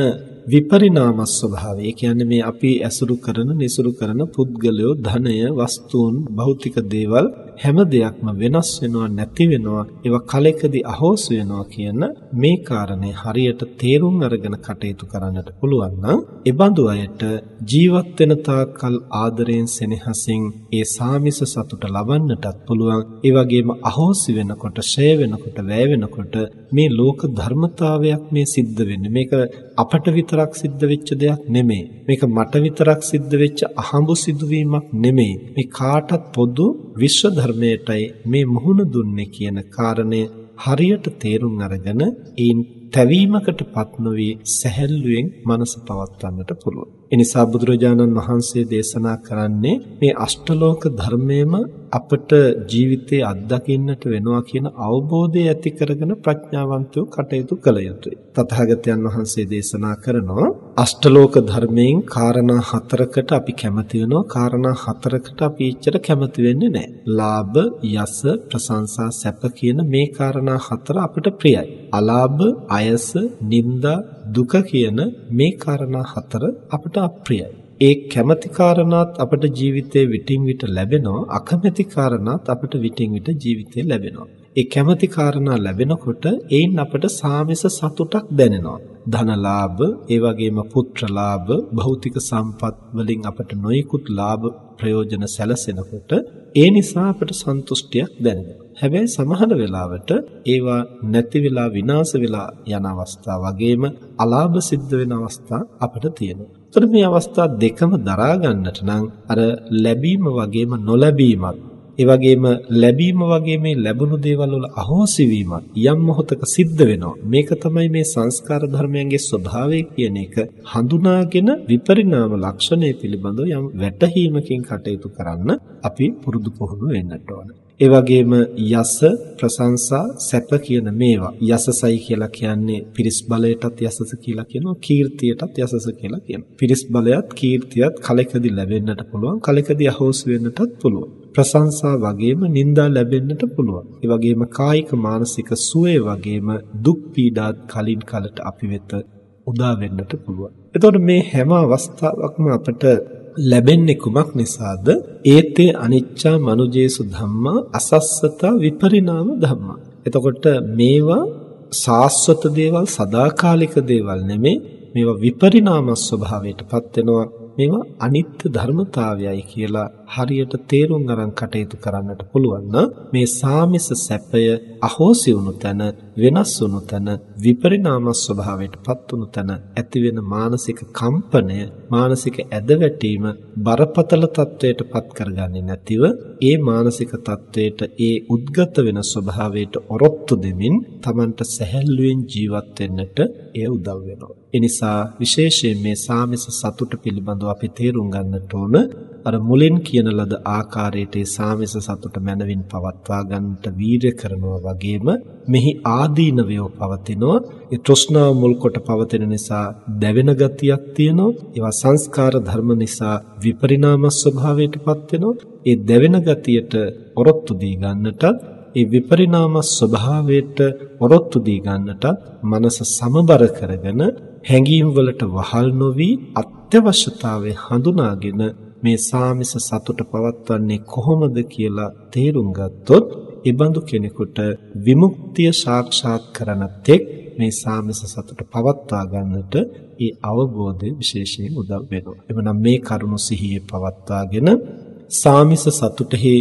විපරිණාම ස්වභාවය. ඒ කියන්නේ මේ අපි ඇසුරු කරන, නිසුරු කරන පුද්ගලයෝ, ධනය, වස්තුන්, භෞතික දේවල් හැම දෙයක්ම වෙනස් වෙනවා, නැති වෙනවා. ඒවා කලෙකදී අහෝස් වෙනවා කියන මේ කාරණේ හරියට තේරුම් අරගෙන කටයුතු කරන්නට පුළුවන් නම්, ඒ බඳු අයට ජීවත් වෙන තාක්කල් ආදරයෙන් සෙනෙහසින් ඒ සාමිස සතුට ලබන්නටත් පුළුවන්. ඒ වගේම අහෝසි වෙනකොට, ෂය වෙනකොට, වැය වෙනකොට මේ ලෝක ධර්මතාවයක් මේ සිද්ධ වෙන්නේ. මේක අපට විතරක් සිද්ධ වෙච්ච දෙයක් නෙමෙයි. මේක මට විතරක් සිද්ධ වෙච්ච අහඹු සිදුවීමක් නෙමෙයි. මේ කාටත් පොදු විශ්ව ධර්මයටයි මේ මුහුණ දුන්නේ කියන කාරණය හරියට තේරුම් අරගෙන ඒන් තැවීමකටපත් නොවි සැහැල්ලුවෙන් මනස පවත්වන්නට පුළුවන්. එනිසා බුදුරජාණන් වහන්සේ දේශනා කරන්නේ මේ අෂ්ටලෝක ධර්මයේම අපට ජීවිතේ අත්දකින්නට වෙනවා කියන අවබෝධය ඇති කරගෙන ප්‍රඥාවන්තයෝ කටයුතු කළ යුතුයි. තථාගතයන් වහන්සේ දේශනා කරනවා අෂ්ටලෝක ධර්මයෙන් කාරණා හතරකට අපි කැමති වෙනවා. කාරණා හතරකට අපි එච්චර කැමති වෙන්නේ නැහැ. ලාභ, යස, ප්‍රශංසා, සැප කියන මේ කාරණා හතර අපිට ප්‍රියයි. අලාභ, අයස, නිന്ദා, දුක කියන මේ කාරණා හතර අපට අප්‍රියයි. ඒ කැමැති කාරණාත් අපට ජීවිතේ විටින් විට ලැබෙනවා අකමැති කාරණාත් අපට විටින් විට ජීවිතේ ලැබෙනවා. ඒ කැමැති කාරණා ලැබෙනකොට ඒන් අපට සාමිස සතුටක් දැනෙනවා. ධනලාභ ඒ වගේම පුත්‍රලාභ භෞතික සම්පත් වලින් අපට නොයෙකුත් ලාභ ප්‍රයෝජන සැලසෙනකොට ඒ නිසා අපට සන්තුෂ්ටියක් දැනෙනවා. හැබැයි සමහර වෙලාවට ඒවා නැති වෙලා විනාශ වෙලා යන අවස්ථා වගේම අලාභ සිද්ධ වෙන අවස්ථා අපට තියෙනවා. ඒතර මේ අවස්ථා දෙකම දරා ගන්නට නම් අර ලැබීම වගේම නොලැබීමත් ඒ වගේම ලැබීම වගේ මේ ලැබුණු දේවල් වල අහෝසි වීමත් යම් මොහොතක සිද්ධ වෙනවා. මේක තමයි මේ සංස්කාර ධර්මයන්ගේ ස්වභාවය කියන එක හඳුනාගෙන විපරිණාම ලක්ෂණය පිළිබඳව යම් වැටහීමකින් කටයුතු කරන්න අපි පුරුදු පුහුණු වෙන්නට ඕන. ඒ වගේම යස ප්‍රශංසා සැප කියන මේවා. යසසයි කියලා කියන්නේ පිරිස් බලයටත් යසස කියලා කියනවා කීර්තියටත් යසස කියලා කියනවා. පිරිස් බලයත් කීර්තියත් කලකදී ලැබෙන්නට පුළුවන් කලකදී අහෝස් වෙන්නටත් පුළුවන්. ප්‍රශංසා වගේම නිന്ദා ලැබෙන්නට පුළුවන්. ඒ වගේම කායික මානසික සුවය වගේම දුක් පීඩාත් කලින් කලට අපි වෙත උදා වෙන්නට පුළුවන්. එතකොට මේ හැම අවස්ථාවකම අපට ලැබෙන්නේ කුමක් නිසාද? ඒතේ අනිච්චා මනුජේසු ධම්මා අසස්සතා විපරිණාම ධම්මා. එතකොට මේවා සාස්වත දේවල් සදාකාලික දේවල් නෙමේ මේවා විපරිණාම ස්වභාවයටපත් වෙනවා මේවා අනිත්‍ය ධර්මතාවයයි කියලා හරියට තේරුම් අරන් කටයුතු කරන්නට පුළුවන් මේ සාමිස සැපය අහෝසි වුණු තැන වෙනස් වුණු තැන විපරිණාම ස්වභාවයටපත් වුණු තැන ඇතිවෙන මානසික කම්පනය මානසික ඇදවැටීම බරපතල තත්වයටපත් කරගන්නේ නැතිව ඒ මානසික තත්වයට ඒ උද්ගත වෙන ස්වභාවයට ඔරොත්තු දෙමින් Tamanට සැහැල්ලුවෙන් ජීවත් වෙන්නට එය උදව් වෙනවා. ඒ නිසා විශේෂයෙන් මේ සාමිස සතුට පිළිබඳව අපි තේරුම් ගන්නට ඕන අර මුලින් කියන ලද ආකාරයට ඒ සාමිස සතුට මනවින් පවත්වා ගන්නට වීරය කරනවා වගේම මෙහි ආදීනවය පවතිනවා. ඒ තෘෂ්ණාව මුල් කොට පවතින නිසා දැවෙන ගතියක් තියෙනවා. ඒවා සංස්කාර ධර්ම නිසා විපරිණාම ස්වභාවයටපත් වෙනවා. ඒ දැවෙන ගතියට ඔරොත්තු දී ගන්නටත් ඒ විපරිණාම ස්වභාවයට ඔරොත්තු දී ගන්නටත් මනස සමබර කරගෙන හැඟීම් වලට වහල් නොවි අත්‍යවශ්‍යතාවය හඳුනාගෙන මේ සාමිස සතුට පවත්වන්නේ කොහොමද කියලා තේරුම් ගත්තොත් ඉබඳු කෙනෙකුට විමුක්තිය සාක්ෂාත් කරන තෙක් මේ සාමිස සතුට පවත්වා ගන්නට ඒ අවබෝධය විශේෂයෙන් උදව් වෙනවා. එමනම් මේ කරුණු සිහියේ පවත්වාගෙන සාමිස සතුටෙහි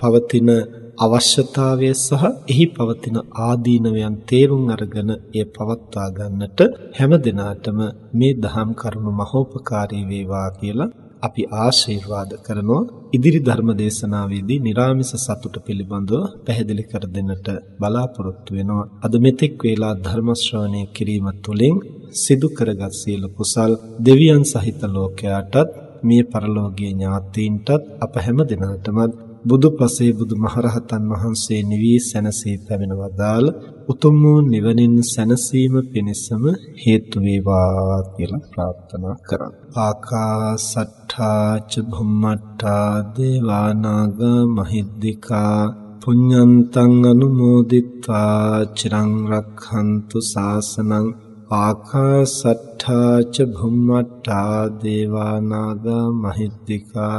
පවතින අවශ්‍යතාවය සහ එහි පවතින ආදීනවයන් තේරුම් අරගෙන එය පවත්වා ගන්නට හැම දිනාටම මේ දහම් කරුණු මහෝපකාරී වේවා කියලා අපි ආශිර්වාද කරනවා ඉදිරි ධර්ම දේශනාවේදී निराமிස සතුට පිළිබඳව පැහැදිලි කර දෙන්නට බලාපොරොත්තු වෙනවා. අද මෙතෙක් වේලා ධර්ම ශ්‍රවණය කිරීම තුළින් සිදු කරගත් සියලු කුසල් දෙවියන් සහිත ලෝකයාටත් මිය පරලෝකීය ඥාතීන්ටත් අප හැම දිනකටම බුදු පසේ බුදු මහරහතන් වහන්සේ නිවී සැනසී පැමිණවදාල් උතුම් වූ නිවනින් සැනසීම පිණිසම හේතු වේවා කියලා ප්‍රාර්ථනා කරමි. ආකාසට්ඨා ච භුම්මට්ඨා දේවා නාග මහිද්దికා පුඤ්ඤන්තං අනුමෝදිත්වා චිරං රක්ඛන්තු සාසනං ආකාසට්ඨා ච භුම්මට්ඨා දේවා නාග මහිද්దికා